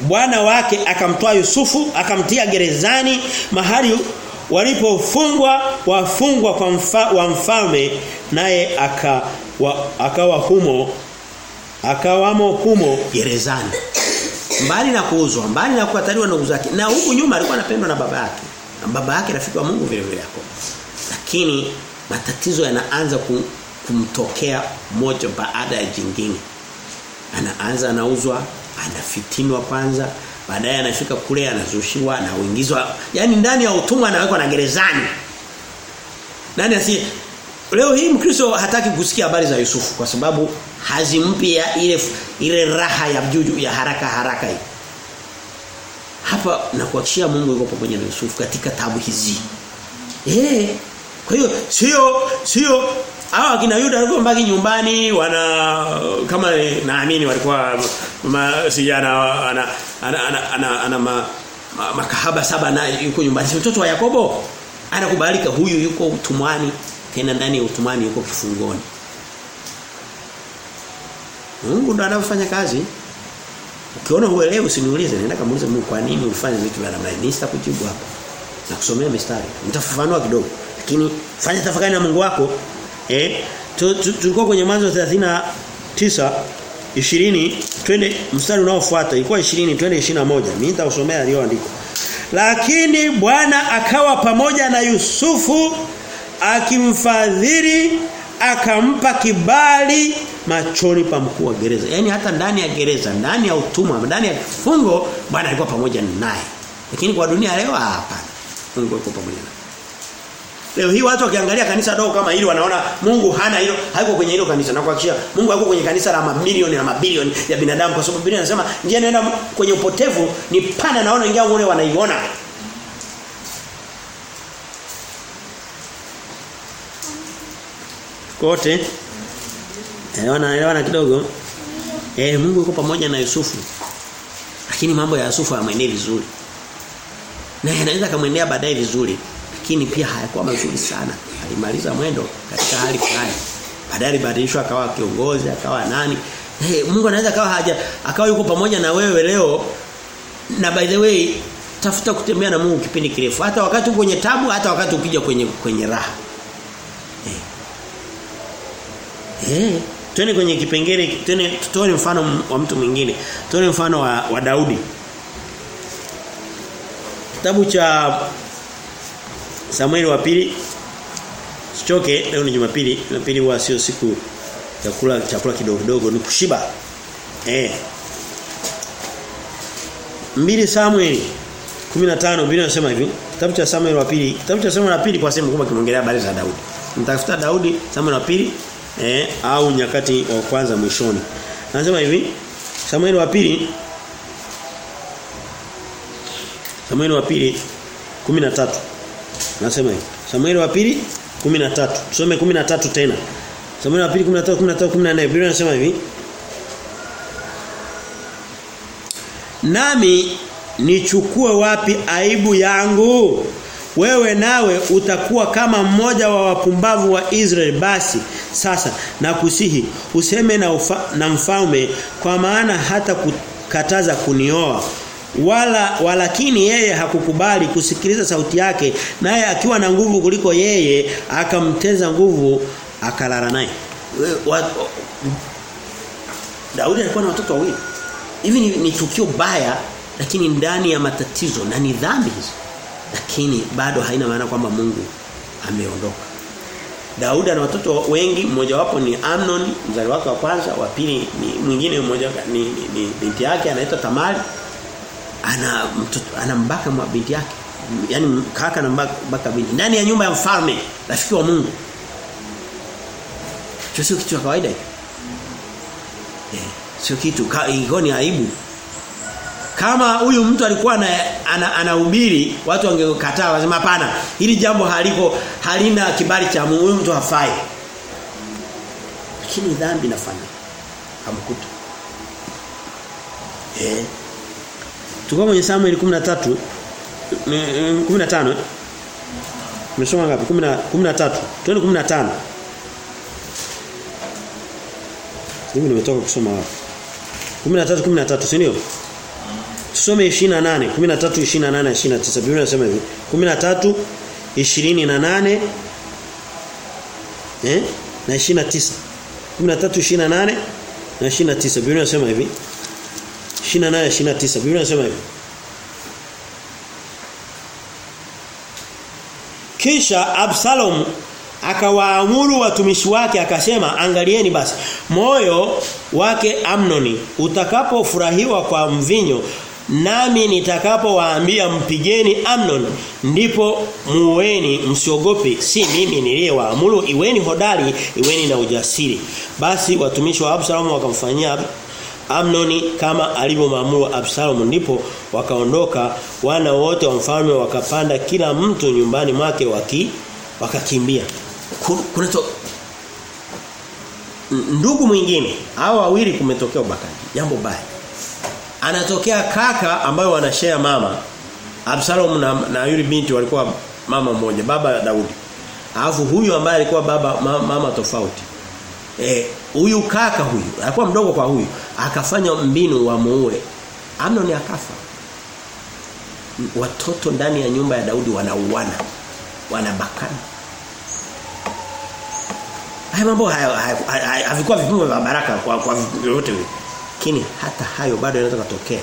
Bwana wake akamtoa Yusufu akamtia gerezani mahali walipofungwa wafungwa kwa mfa, wa mfalme naye aka wa, akawa humo akawamo humo gerezani mbali na kuuzwa mbali na kukataliwa na zake na huku nyuma alikuwa anapendwa na baba yake na baba yake rafiki wa Mungu vile vile yako lakini matatizo yanaanza kumtokea moja baada ya jingine. Anaanza anauzwa anafitinwa kwanza baadaye anafika kule anazushiwa na uingizwa yani ndani ya utumwa anawekwa na gerezani. Nani asi leo hii mkristo hataki kusikia habari za Yusufu kwa sababu hazimpi ya ile ile raha ya juju ya haraka haraka hii. Hapa na kuachia Mungu yuko pamoja na Yusufu katika tabu hizi. Eh kwa hiyo sio sio hawa kina Yuda walikuwa mbaki nyumbani wana kama naamini walikuwa sijana ana ana ana, ana, ana ma, ma, makahaba saba na yuko nyumbani. Mtoto wa Yakobo? Anakubalika huyu yuko utumwani tena ndani ya utumwani yuko kifungoni. Mungu ndo anafanya kazi. Ukiona uelewe usiniulize nenda kamuulize Mungu kwa nini ulifanya vitu vya namna hii? Kujibu hapa na kusomea mistari. Nitafafanua kidogo lakini fanya tafakari na Mungu wako Eh, tulikuwa kwenye mwanzo 39 20 twende mstari unaofuata ilikuwa 20 twende 21 mimi nitakusomea aliyoandikwa lakini Bwana akawa pamoja na Yusufu akimfadhili akampa kibali machoni pa mkuu wa gereza. Yani hata ndani ya gereza ndani ya utumwa ndani ya kifungo Bwana alikuwa pamoja naye. Lakini kwa dunia leo hapana. Mungu yuko pamoja Leo hii watu wakiangalia kanisa dogo kama hili wanaona Mungu hana hilo, haiko kwenye hilo kanisa. Na kuhakikishia Mungu hayuko kwenye kanisa la mamilioni na mabilioni ya binadamu kwa sababu Biblia inasema njia inaenda kwenye upotevu ni pana naona ingia wale wanaiona. Kote Elewana elewana kidogo. Eh Mungu yuko pamoja na Yusufu. Lakini mambo ya Yusufu hayamwendei vizuri. Na anaweza kumwendea baadaye vizuri lakini pia hayakuwa mazuri sana. Alimaliza mwendo katika hali fulani. Baadaye alibadilishwa akawa kiongozi, akawa nani? Hey, Mungu anaweza akawa haja akawa yuko pamoja na wewe leo na by the way tafuta kutembea na Mungu kipindi kirefu hata wakati uko kwenye tabu hata wakati ukija kwenye kwenye raha. Eh. Hey. hey. Twende kwenye kipengele twende tutoe mfano wa mtu mwingine. Tuone mfano wa, wa Daudi. Kitabu cha Samueli wa pili Sichoke leo ni Jumapili, Jumapili huwa sio siku ya kula chakula kidogo kidogo ni kushiba. Eh. Mbili Samueli 15 Biblia inasema hivi. Kitabu cha Samueli wa pili, kitabu cha Samueli wa pili kwa sehemu kubwa kimeongelea habari za Daudi. Mtafuta Daudi Samueli wa pili eh au nyakati wa kwanza mwishoni. Anasema hivi Samueli wa pili Samueli wa pili 13 Nasema hivi. Samueli wa pili 13. Tusome 13 tena. Samueli wa pili 13 13 14 Biblia inasema hivi. Nami nichukue wapi aibu yangu? Wewe nawe utakuwa kama mmoja wa wapumbavu wa Israeli basi sasa na kusihi useme na ufa, na mfalme kwa maana hata kukataza kunioa wala walakini yeye hakukubali kusikiliza sauti yake naye akiwa na nguvu kuliko yeye akamteza nguvu akalala naye. Daudi alikuwa na watoto wawili. Hivi ni, ni tukio baya lakini ndani ya matatizo na ni dhambi hizo lakini bado haina maana kwamba Mungu ameondoka. Daudi ana watoto wengi mmoja wapo ni Amnon mzali wake wa kwanza wa pili ni mwingine mmoja ni, ni, binti yake anaitwa Tamari ana mtoto anambaka binti yake yani kaka anambaka binti ndani ya nyumba ya mfalme rafiki wa Mungu Hicho sio kitu cha kawaida. Eh, sio kitu ka, ni aibu. Kama huyu mtu alikuwa anahubiri ana, ana watu wangekataa wasema hapana hili jambo haliko halina kibali cha Mungu huyu mtu hafai. Lakini dhambi inafanya. kamkuta Eh. Tuko kwenye Samuel 13 15 Tumesoma ngapi? 10 13. Twende 15. Mimi nimetoka kusoma hapo. 13 13 si ndio? Tusome 28, 13 28 29. Biblia inasema hivi. 13 28 eh na 29. 13 28 na 29. Biblia inasema hivi. 28 29. Biblia inasema hivi. Kisha Absalom akawaamuru watumishi wake akasema angalieni basi moyo wake Amnoni utakapofurahiwa kwa mvinyo nami nitakapowaambia mpigeni Amnon ndipo muweni msiogope si mimi niliyewaamuru iweni hodari iweni na ujasiri basi watumishi wa Absalom wakamfanyia Amnoni kama alivyomwamuru Absalom ndipo wakaondoka wana wote wa mfalme wakapanda kila mtu nyumbani mwake waki wakakimbia. Kuna to... ndugu mwingine hao wawili kumetokea ubakaji jambo baya. Anatokea kaka ambayo wanashare mama Absalom na, na yule binti walikuwa mama mmoja baba Daudi. Alafu huyu ambaye alikuwa baba mama, mama tofauti. Eh huyu kaka huyu alikuwa mdogo kwa huyu akafanya mbinu wa muue. Amnon akafa. Watoto ndani ya nyumba ya Daudi wanauana wanabakana. Haya mambo havikuwa vipimo vya baraka kwa kwa yote lakini hata hayo bado yanaweza kutokea.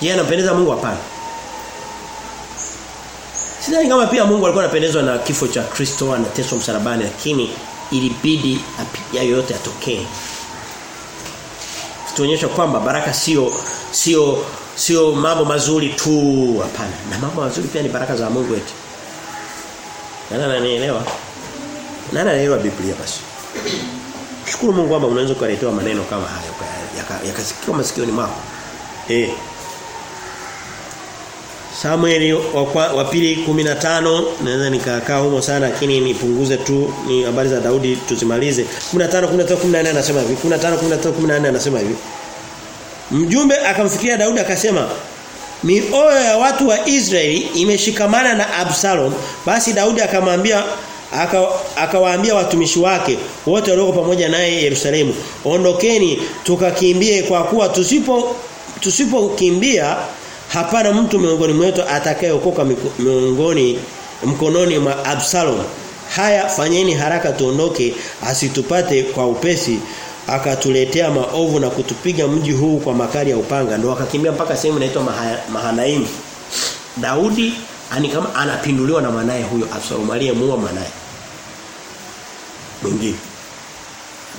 Je anampendeza Mungu? Hapana. Sidhani kama pia Mungu alikuwa anapendezwa na kifo cha Kristo anateswa msalabani lakini ilibidi apiga yote atokee Tuonyesha kwamba baraka sio sio sio mambo mazuri tu hapana. Na mambo mazuri pia ni baraka za Mungu eti. Nani ananielewa? Nani anaelewa Biblia basi? Shukuru Mungu kwamba unaweza kuletewa maneno kama hayo yakasikiwa masikioni mwako. Eh. Samueli wa, pili 15 naweza nikakaa humo sana lakini nipunguze tu ni habari za Daudi tuzimalize. 15 13 14 anasema hivi. 15 13 14 anasema hivi. Mjumbe akamfikia Daudi akasema mioyo ya watu wa Israeli imeshikamana na Absalom. Basi Daudi akamwambia akawaambia aka watumishi wake wote walioko pamoja naye Yerusalemu ondokeni tukakimbie kwa kuwa tusipo tusipokimbia hapana mtu miongoni mwetu atakayeokoka miongoni mkononi mwa Absalom. Haya fanyeni haraka tuondoke asitupate kwa upesi akatuletea maovu na kutupiga mji huu kwa makali ya upanga. Ndio akakimbia mpaka sehemu inaitwa Mahanaim. Daudi ani kama anapinduliwa na mwanae huyo Absalom aliyemuua mwanae mwingine.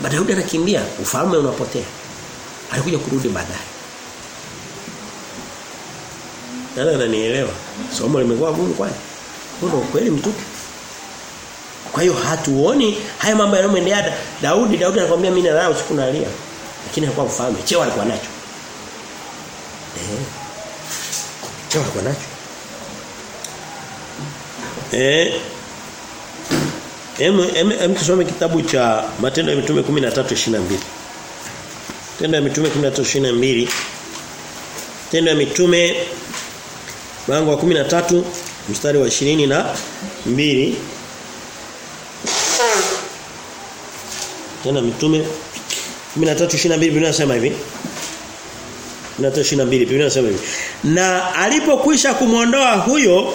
Baada Daudi anakimbia ufalme unapotea. Alikuja kurudi baadaye Nani ananielewa? Somo limekuwa gumu kwani? Ndio kweli mtupu. Kwa hiyo hatuoni haya mambo yanayomwendea Daudi. Daudi anakuambia mimi nalala usiku nalia. Lakini hakuwa mfalme. Cheo alikuwa nacho. Eh. Cheo alikuwa nacho. Eh. Em em, em tusome kitabu cha Matendo ya Mitume 13:22. Matendo ya Mitume 13:22. Matendo ya Mitume mlango wa 13 mstari wa 20 na 2 tena mitume 13:22 Biblia inasema hivi na 22 Biblia inasema hivi. Na alipokwisha kumwondoa huyo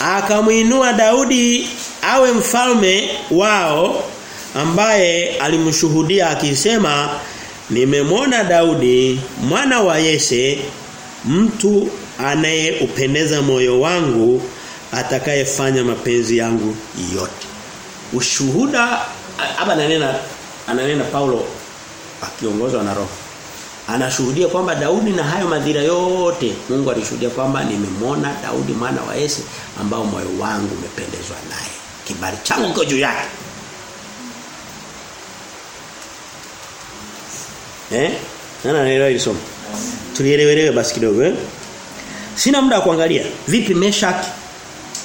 akamuinua Daudi awe mfalme wao ambaye alimshuhudia akisema nimemwona Daudi mwana wa Yese mtu anayeupendeza moyo wangu atakayefanya mapenzi yangu yote. Ushuhuda hapa ananena ananena Paulo akiongozwa na Roho. Anashuhudia kwamba Daudi na hayo madhira yote Mungu alishuhudia kwamba nimemwona Daudi mwana wa Yese ambao moyo wangu umependezwa naye. Kibali changu kiko juu yake. Eh? Nana naelewa hili somo. Tulielewelewe basi kidogo eh? Sina muda wa kuangalia vipi Meshach,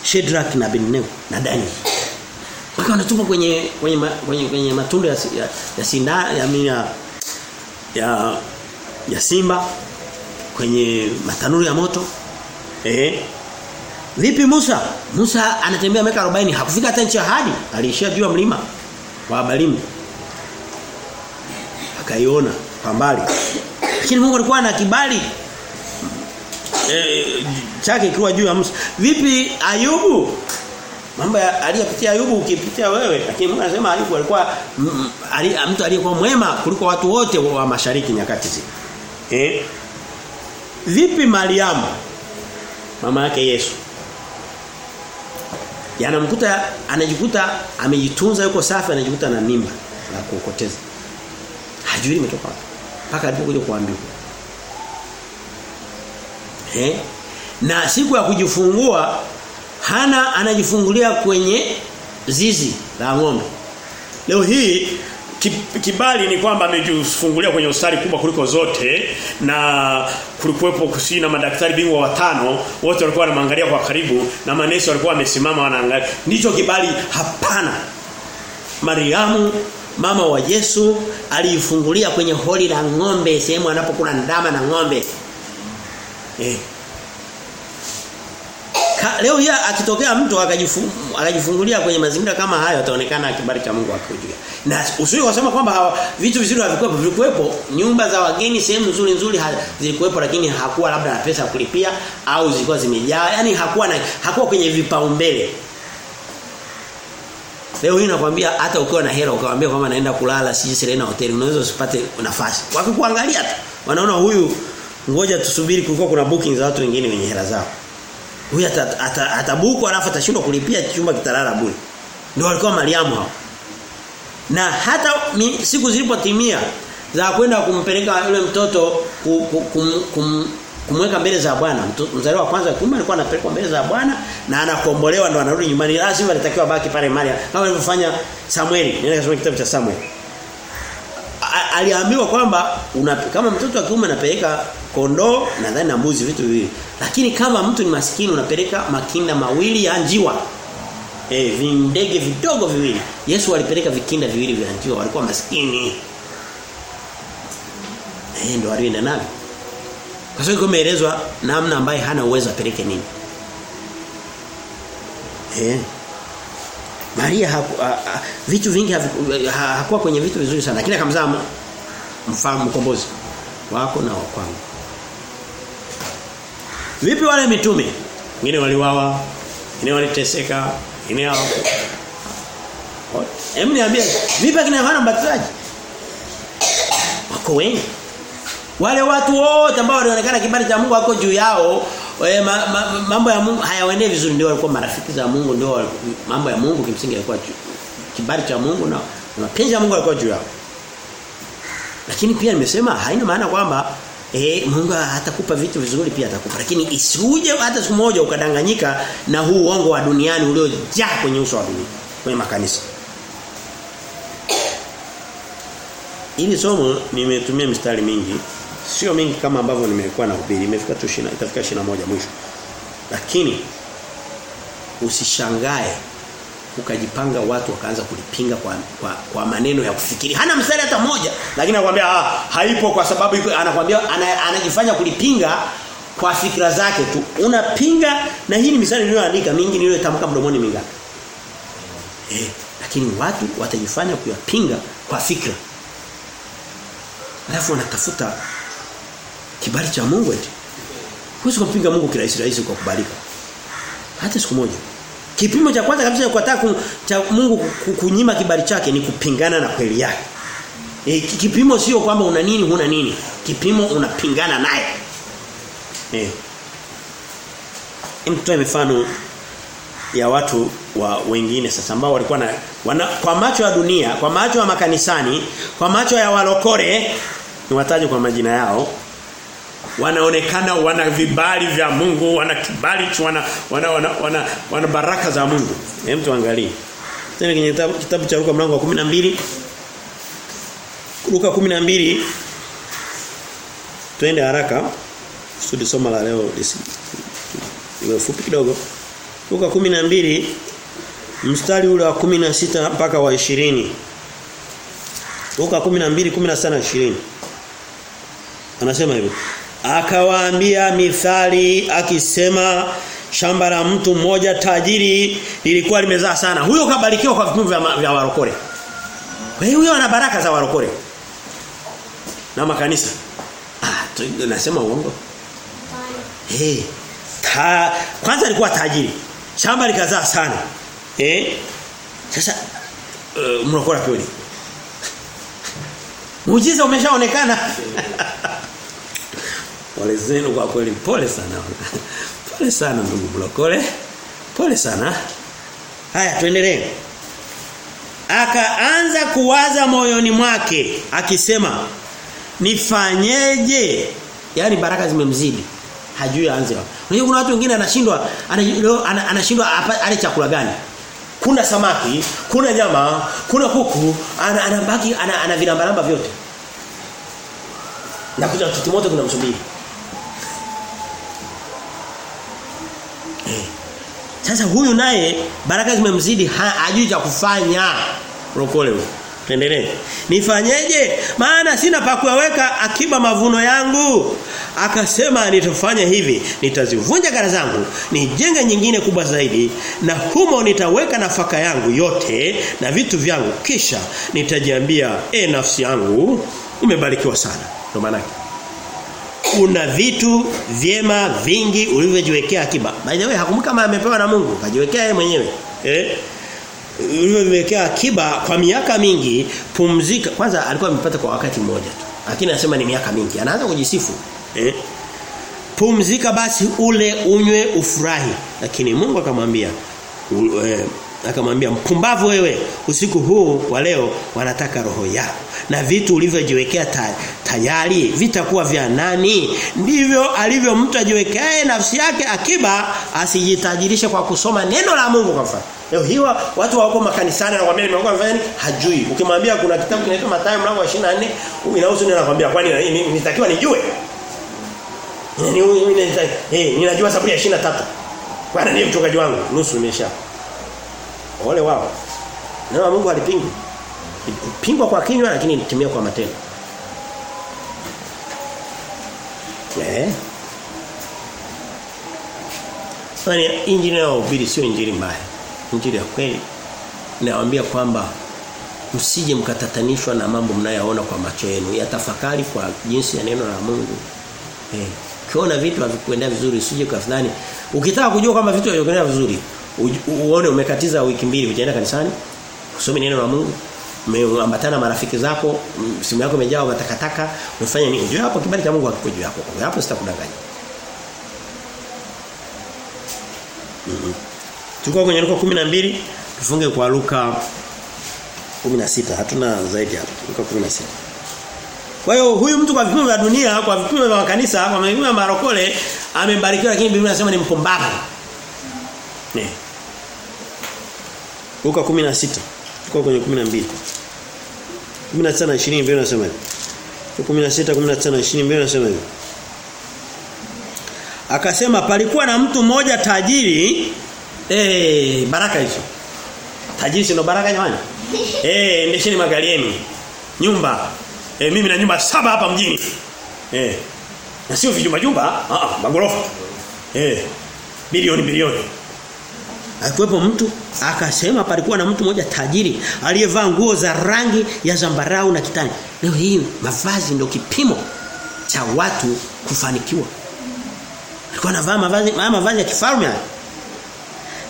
Shadrach na Abednego na Daniel. Waka wanatupa kwenye kwenye kwenye, kwenye matundu ya ya, ya sinda ya, ya ya ya simba kwenye matanuru ya moto. Eh? Vipi Musa? Musa anatembea miaka 40 hakufika hata nchi ya ahadi, aliishia juu ya mlima wa Abalimu. Akaiona kwa mbali. Lakini Mungu alikuwa na kibali eh, chake kikiwa juu ya Musa. Vipi Ayubu? Mambo aliyapitia Ayubu ukipitia wewe lakini Mungu anasema Ayubu alikuwa mtu aliyekuwa mwema kuliko watu wote wa mashariki nyakati zile. Eh? Vipi Mariamu? Mama yake Yesu. Yanamkuta anajikuta amejitunza yuko safi anajikuta na mimba na kuokoteza. Hajui limetoka wapi. Paka alipokuja kuambiwa. Eh? Na siku ya kujifungua Hana anajifungulia kwenye zizi la ng'ombe. Leo hii kibali ni kwamba amejifungulia kwenye usari kubwa kuliko zote na kulikuwepo kusini na madaktari bingwa watano wote walikuwa wanamwangalia kwa karibu na manesi walikuwa wamesimama wanaangalia ndicho kibali hapana Mariamu mama wa Yesu aliifungulia kwenye holi la ng'ombe sehemu anapokula ndama na ng'ombe eh leo hii akitokea mtu akajifungulia kwenye mazingira kama hayo ataonekana kibali cha Mungu akijua. Na usiwe kusema kwamba vitu vizuri havikuwepo, vilikuwepo nyumba za wageni sehemu nzuri nzuri zilikuwepo lakini hakuwa labda na pesa kulipia au zilikuwa zimejaa. Yaani hakuwa na hakuwa kwenye vipaumbele. Leo hii nakwambia hata ukiwa na hela ukamwambia kwamba naenda kulala sisi Serena Hotel unaweza usipate nafasi. Wakikuangalia tu wanaona huyu ngoja tusubiri kulikuwa kuna booking za watu wengine wenye hela zao. Huyu atabuku alafu atashindwa kulipia chumba kitalala bure. Ndio walikuwa Mariamu hao. Na hata mi, siku zilipotimia za kwenda kumpeleka yule mtoto kum, kum, kum, kumweka mbele za Bwana. Mzaliwa wa kwanza kumbe alikuwa anapelekwa mbele za Bwana na anakombolewa ndo anarudi nyumbani. Lazima alitakiwa baki pale Maria kama alivyofanya Samueli. Nenda kusoma kitabu cha Samuel. Aliambiwa kwamba kama mtoto wa kiume anapeleka kondoo nadhani na mbuzi vitu hivi. Lakini kama mtu ni maskini unapeleka makinda mawili ya njiwa. Eh vindege vidogo viwili. Yesu alipeleka vikinda viwili vya njiwa walikuwa maskini. Eh ndio alienda navyo. Kwa sababu kumeelezwa namna ambaye hana uwezo apeleke nini. Eh Maria haku, vitu vingi haku, hakuwa kwenye vitu vizuri sana lakini akamzaa mfahamu mkombozi wako na wa kwangu. Vipi wale mitume? Wengine waliwawa, wengine waliteseka, wengine hao. Hem niambie, vipi akina Yohana Mbatizaji? Wako wengi. Wale watu wote ambao walionekana kibali cha Mungu wako juu yao, e, ma, ma, mambo ya Mungu hayaendei vizuri ndio walikuwa marafiki za Mungu ndio mambo ya Mungu kimsingi yalikuwa kibali cha Mungu na mapenzi ya Mungu yalikuwa juu yao. Lakini pia nimesema haina maana kwamba eh Mungu atakupa vitu vizuri pia atakupa lakini isije hata siku moja ukadanganyika na huu uongo wa duniani uliojaa kwenye uso wa dunia kwenye makanisa. Hili somo nimetumia mistari mingi sio mingi kama ambavyo nimekuwa na hubiri imefika tu 20 itafika 21 mwisho. Lakini usishangae ukajipanga watu wakaanza kulipinga kwa, kwa kwa maneno ya kufikiri. Hana mstari hata moja lakini anakuambia ah haipo kwa sababu anakuambia ana, anajifanya kulipinga kwa fikra zake tu. Unapinga na hii ni misali niliyoandika mingi niliyotamka mdomoni mingapi. Eh lakini watu watajifanya kuyapinga kwa fikra. Alafu wanatafuta Kibali cha Mungu eti. Huwezi kumpinga Mungu kirahisi rahisi kwa kubalika. Hata siku moja. Kipimo cha kwanza kabisa kukataa cha Mungu kunyima kibali chake ni kupingana na kweli yake. E, kipimo sio kwamba una nini huna nini. Kipimo unapingana naye. Eh. Mtoe mifano ya watu wa wengine sasa ambao walikuwa na wana, kwa macho ya dunia, kwa macho ya makanisani, kwa macho ya walokore niwataje kwa majina yao wanaonekana wana vibali vya Mungu, wana kibali wana wana wana, wana, wana baraka za Mungu. Hem tuangalie. Tena kwenye kitabu, kitabu cha Luka mlango wa 12 Luka 12 Twende haraka. Sudi soma la leo iwe fupi kidogo. Luka 12 mstari ule wa 16 mpaka wa 20. Luka 12 17 na 20. Anasema hivi. Akawaambia mithali akisema shamba la mtu mmoja tajiri lilikuwa limezaa sana. Huyo kabarikiwa kwa vipimo vya, vya warokore. Kwa hiyo huyo ana baraka za warokore. Na makanisa. Ah, nasema uongo. Hey, Ta, kwanza alikuwa tajiri. Shamba likazaa sana. Eh? Sasa uh, mrokora pili. Muujiza umeshaonekana. Pole zenu kwa kweli pole sana. pole sana ndugu mlokole. Pole sana. Haya tuendelee. Akaanza kuwaza moyoni mwake akisema nifanyeje? Yaani baraka zimemzidi. Hajui aanze wapi. Unajua kuna watu wengine anashindwa anashindwa ale chakula gani? Kuna samaki, kuna nyama, kuna kuku, anabaki ana, ana, ana vilambalamba vyote. Na kuja kitimoto kuna msubiri. Eh. Sasa huyu naye baraka zimemzidi hajui cha kufanya. Rokole huyo. Tuendelee. Nifanyeje? Maana sina pa kuweka akiba mavuno yangu. Akasema nitafanya hivi, nitazivunja gara zangu, nijenge nyingine kubwa zaidi na humo nitaweka nafaka yangu yote na vitu vyangu kisha nitajiambia e nafsi yangu umebarikiwa sana. Ndio maana kuna vitu vyema vingi ulivyojiwekea akiba. By the way hakumbuka kama amepewa na Mungu, kajiwekea yeye mwenyewe. Eh? ulivyojiwekea akiba kwa miaka mingi pumzika kwanza alikuwa amepata kwa wakati mmoja tu lakini anasema ni miaka mingi anaanza kujisifu eh pumzika basi ule unywe ufurahi lakini Mungu akamwambia eh, akamwambia mpumbavu wewe usiku huu wa leo wanataka roho yako. Na vitu ulivyojiwekea tayari vitakuwa vya nani? Ndivyo alivyo mtu ajiwekee nafsi yake akiba asijitajirishe kwa kusoma neno la Mungu kwa mfano. Leo hiwa watu wako makanisani na kwambia nimeokoka nafanya hajui. Ukimwambia kuna kitabu kinaitwa Mathayo mlango wa 24 inahusu nini anakuambia kwani nitakiwa nijue? Ni ni ninajua Zaburi ya 23 bwana ni mchungaji wangu? Nusu nimesha Ole wao. Neno Mungu alipinga. Pingwa kwa kinywa lakini litimia kwa matendo. Eh. Sasa injili ya ubiri sio injili mbaya. Injili ya kweli. Nawaambia kwamba msije mkatatanishwa na mambo mnayoona kwa macho yenu. Yatafakari kwa jinsi ya neno la Mungu. Eh. Ukiona vitu havikuendea vizuri usije kafadhali Ukitaka kujua kama vitu havikuendea vizuri, uone umekatiza wiki mbili hujaenda kanisani usome neno la Mungu umeambatana marafiki zako simu yako imejaa matakataka unafanya nini? Unajua hapo kibali cha Mungu hakiko juu yako. Kwa hapo sitakudanganya. Tuko kwenye Luka 12 tufunge kwa Luka 16 hatuna zaidi hapo. Luka 16 kwa hiyo huyu mtu kwa vipimo vya dunia kwa vipimo vya kanisa, kwa vipimo vya marokole amebarikiwa lakini Biblia inasema ni mpumbavu. Ne. Luka 16. Tuko kwenye 12. 19 na 20 Biblia inasema hivi. 16 19 na 20 Biblia inasema hivi. Akasema palikuwa na mtu mmoja tajiri eh baraka hizo. Tajiri sio baraka jamani? Eh endesheni magari yenu. Nyumba. Eh mimi na nyumba saba hapa mjini. Eh. Na sio vijumba jumba, ah ah magorofa. Eh. Bilioni bilioni. Alikuwepo mtu akasema palikuwa na mtu mmoja tajiri aliyevaa nguo za rangi ya zambarau na kitani. Leo hii mavazi ndio kipimo cha watu kufanikiwa. Alikuwa anavaa mavazi mavazi ya kifalme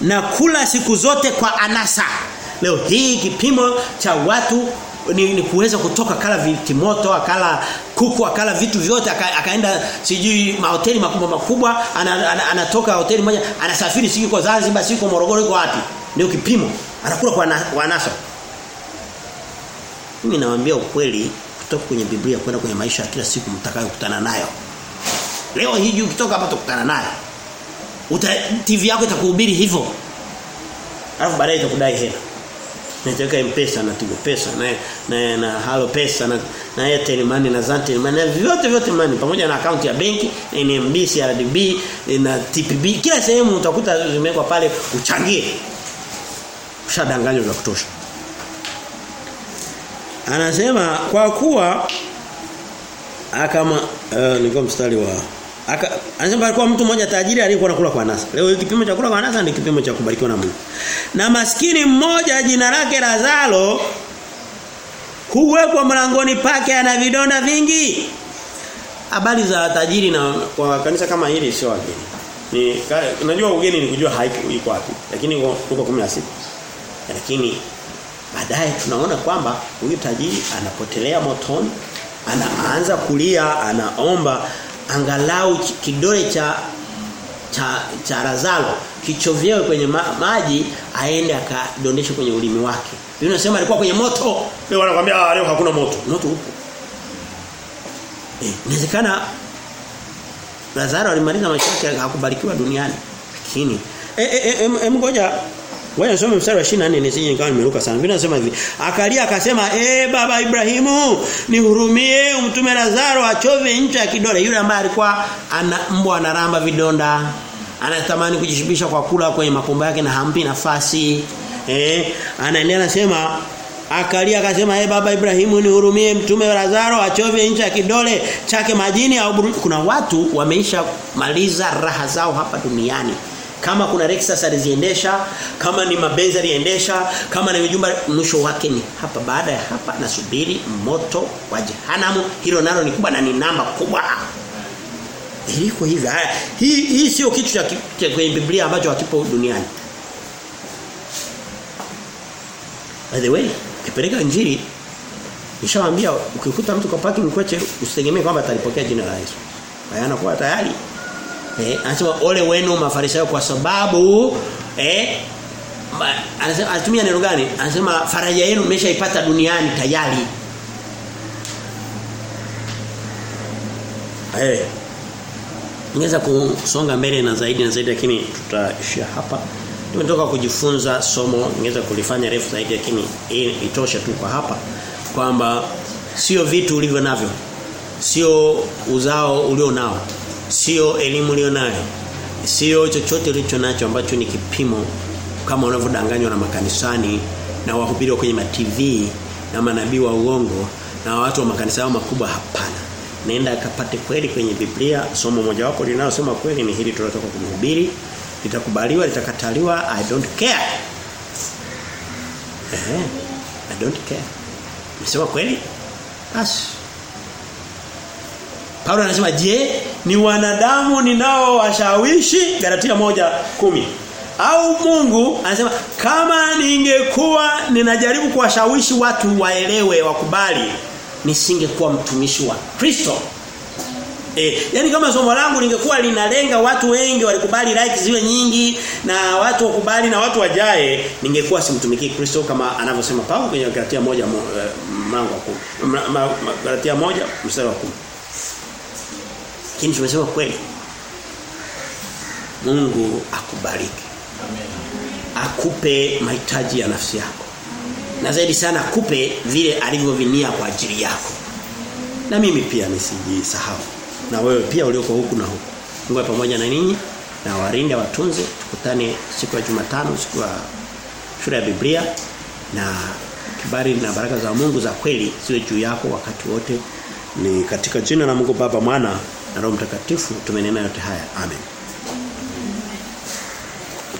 na kula siku zote kwa anasa. Leo hii kipimo cha watu ni, ni kuweza kutoka kala vitimoto akala kuku akala vitu vyote aka, akaenda sijui mahoteli makubwa makubwa anatoka ana, ana, hoteli moja anasafiri siku kwa Zanzibar siku Morogoro iko wapi? Ndio kipimo. Anakula kwa, wanasa mimi nawaambia ukweli kutoka kwenye Biblia kwenda kwenye maisha ya kila siku mtakayokutana nayo. Leo hii ukitoka hapa tukutana nayo Uta, TV yako itakuhubiri hivyo. Alafu baadaye itakudai hela Nataka M-Pesa na Tigo Pesa na na, na Halo Pesa na na Airtel Money na Zantel Money na vyote vyote money pamoja na akaunti ya benki NMB, CRDB na TPB kila sehemu utakuta zimewekwa pale uchangie. Ushadanganywa vya kutosha. Anasema kwa kuwa akama uh, nilikuwa mstari wa anasema alikuwa mtu mmoja tajiri aliyekuwa anakula kwa anasa. Leo kipimo cha kula kwa anasa ni kipimo cha kubarikiwa na Mungu. Na maskini mmoja jina lake Lazaro huwekwa mlangoni pake ana vidonda vingi. Habari za tajiri na kwa kanisa kama hili sio wageni. Ni unajua ugeni ni kujua haiko iko wapi. Lakini tuko 16. Lakini baadaye tunaona kwamba huyu tajiri anapotelea motoni, anaanza kulia, anaomba angalau kidole cha cha cha Lazaro kichovyewe kwenye ma, maji aende akadondeshe kwenye ulimi wake. Yule anasema alikuwa kwenye moto. Leo wanakuambia leo hakuna moto. Moto upo. Eh, inawezekana Lazaro alimaliza maisha yake hakubarikiwa duniani. Lakini eh eh eh, eh ngoja Wewe unasoma mstari wa 24 nisije nikawa nimeruka sana. Biblia inasema hivi. Akalia akasema, "Eh baba Ibrahimu, nihurumie umtume Lazaro achove ncha ya kidole." Yule ambaye alikuwa ana mbwa anaramba vidonda, anatamani kujishibisha kwa kula kwenye mapumba yake na hampi nafasi. Eh, anaendelea anasema Akalia akasema, "Eh baba Ibrahimu, nihurumie mtume Lazaro achove ncha ya kidole chake majini au kuna watu wameisha maliza raha zao hapa duniani kama kuna Lexus aliziendesha kama ni mabenzi aliendesha kama ni nyumba mwisho wake ni hapa. Baada ya hapa nasubiri moto wa jehanamu. Hilo nalo ni kubwa na ni namba kubwa. Iliko hivi haya hii hii sio kitu cha kwenye Biblia ambacho hakipo duniani. By the way kipeleka injili nishawaambia ukikuta mtu kwa parking kweche usitegemee kwamba atalipokea jina la Yesu. Hayana kuwa tayari Eh, anasema ole wenu mafarisayo kwa sababu eh anasema anatumia neno gani? Anasema faraja yenu mmeshaipata duniani tayari. Eh. Ningeza kusonga mbele na zaidi na zaidi lakini tutaishia hapa. Tumetoka kujifunza somo ningeza kulifanya refu zaidi lakini itosha tu kwa hapa kwamba sio vitu ulivyo navyo. Sio uzao ulio nao sio elimu ulionayo. Sio chochote ulicho nacho ambacho ni kipimo kama unavyodanganywa na makanisani na wahubiri kwenye ma TV na manabii wa uongo na watu wa makanisa yao makubwa hapana. Nenda akapate kweli kwenye Biblia somo mojawapo linalosema kweli ni hili tunatoka kumhubiri litakubaliwa litakataliwa i don't care. Eh i don't care. Nisema kweli? Basi. Paulo anasema je ni wanadamu ninao washawishi Galatia moja kumi. Au Mungu anasema kama ningekuwa ninajaribu kuwashawishi watu waelewe wakubali nisingekuwa mtumishi wa Kristo. E, yani kama somo langu lingekuwa linalenga watu wengi walikubali like ziwe nyingi na watu wakubali na watu wajae ningekuwa simtumikii Kristo kama anavyosema Paulo kwenye Galatia moja mlango wa 10 Galatia moja mstari wa 10 lakini tumesema kweli. Mungu akubariki. Akupe mahitaji ya nafsi yako. Na zaidi sana akupe vile alivyovinia kwa ajili yako. Na mimi pia nisijisahau. Na wewe pia ulioko huku na huku. Mungu pamoja na ninyi. Na warinde watunze. Tukutane siku ya Jumatano siku ya shule ya Biblia. Na kibali na baraka za Mungu za kweli ziwe juu yako wakati wote. Ni katika jina la Mungu Baba Mwana na Roho Mtakatifu tumenena yote haya. Amen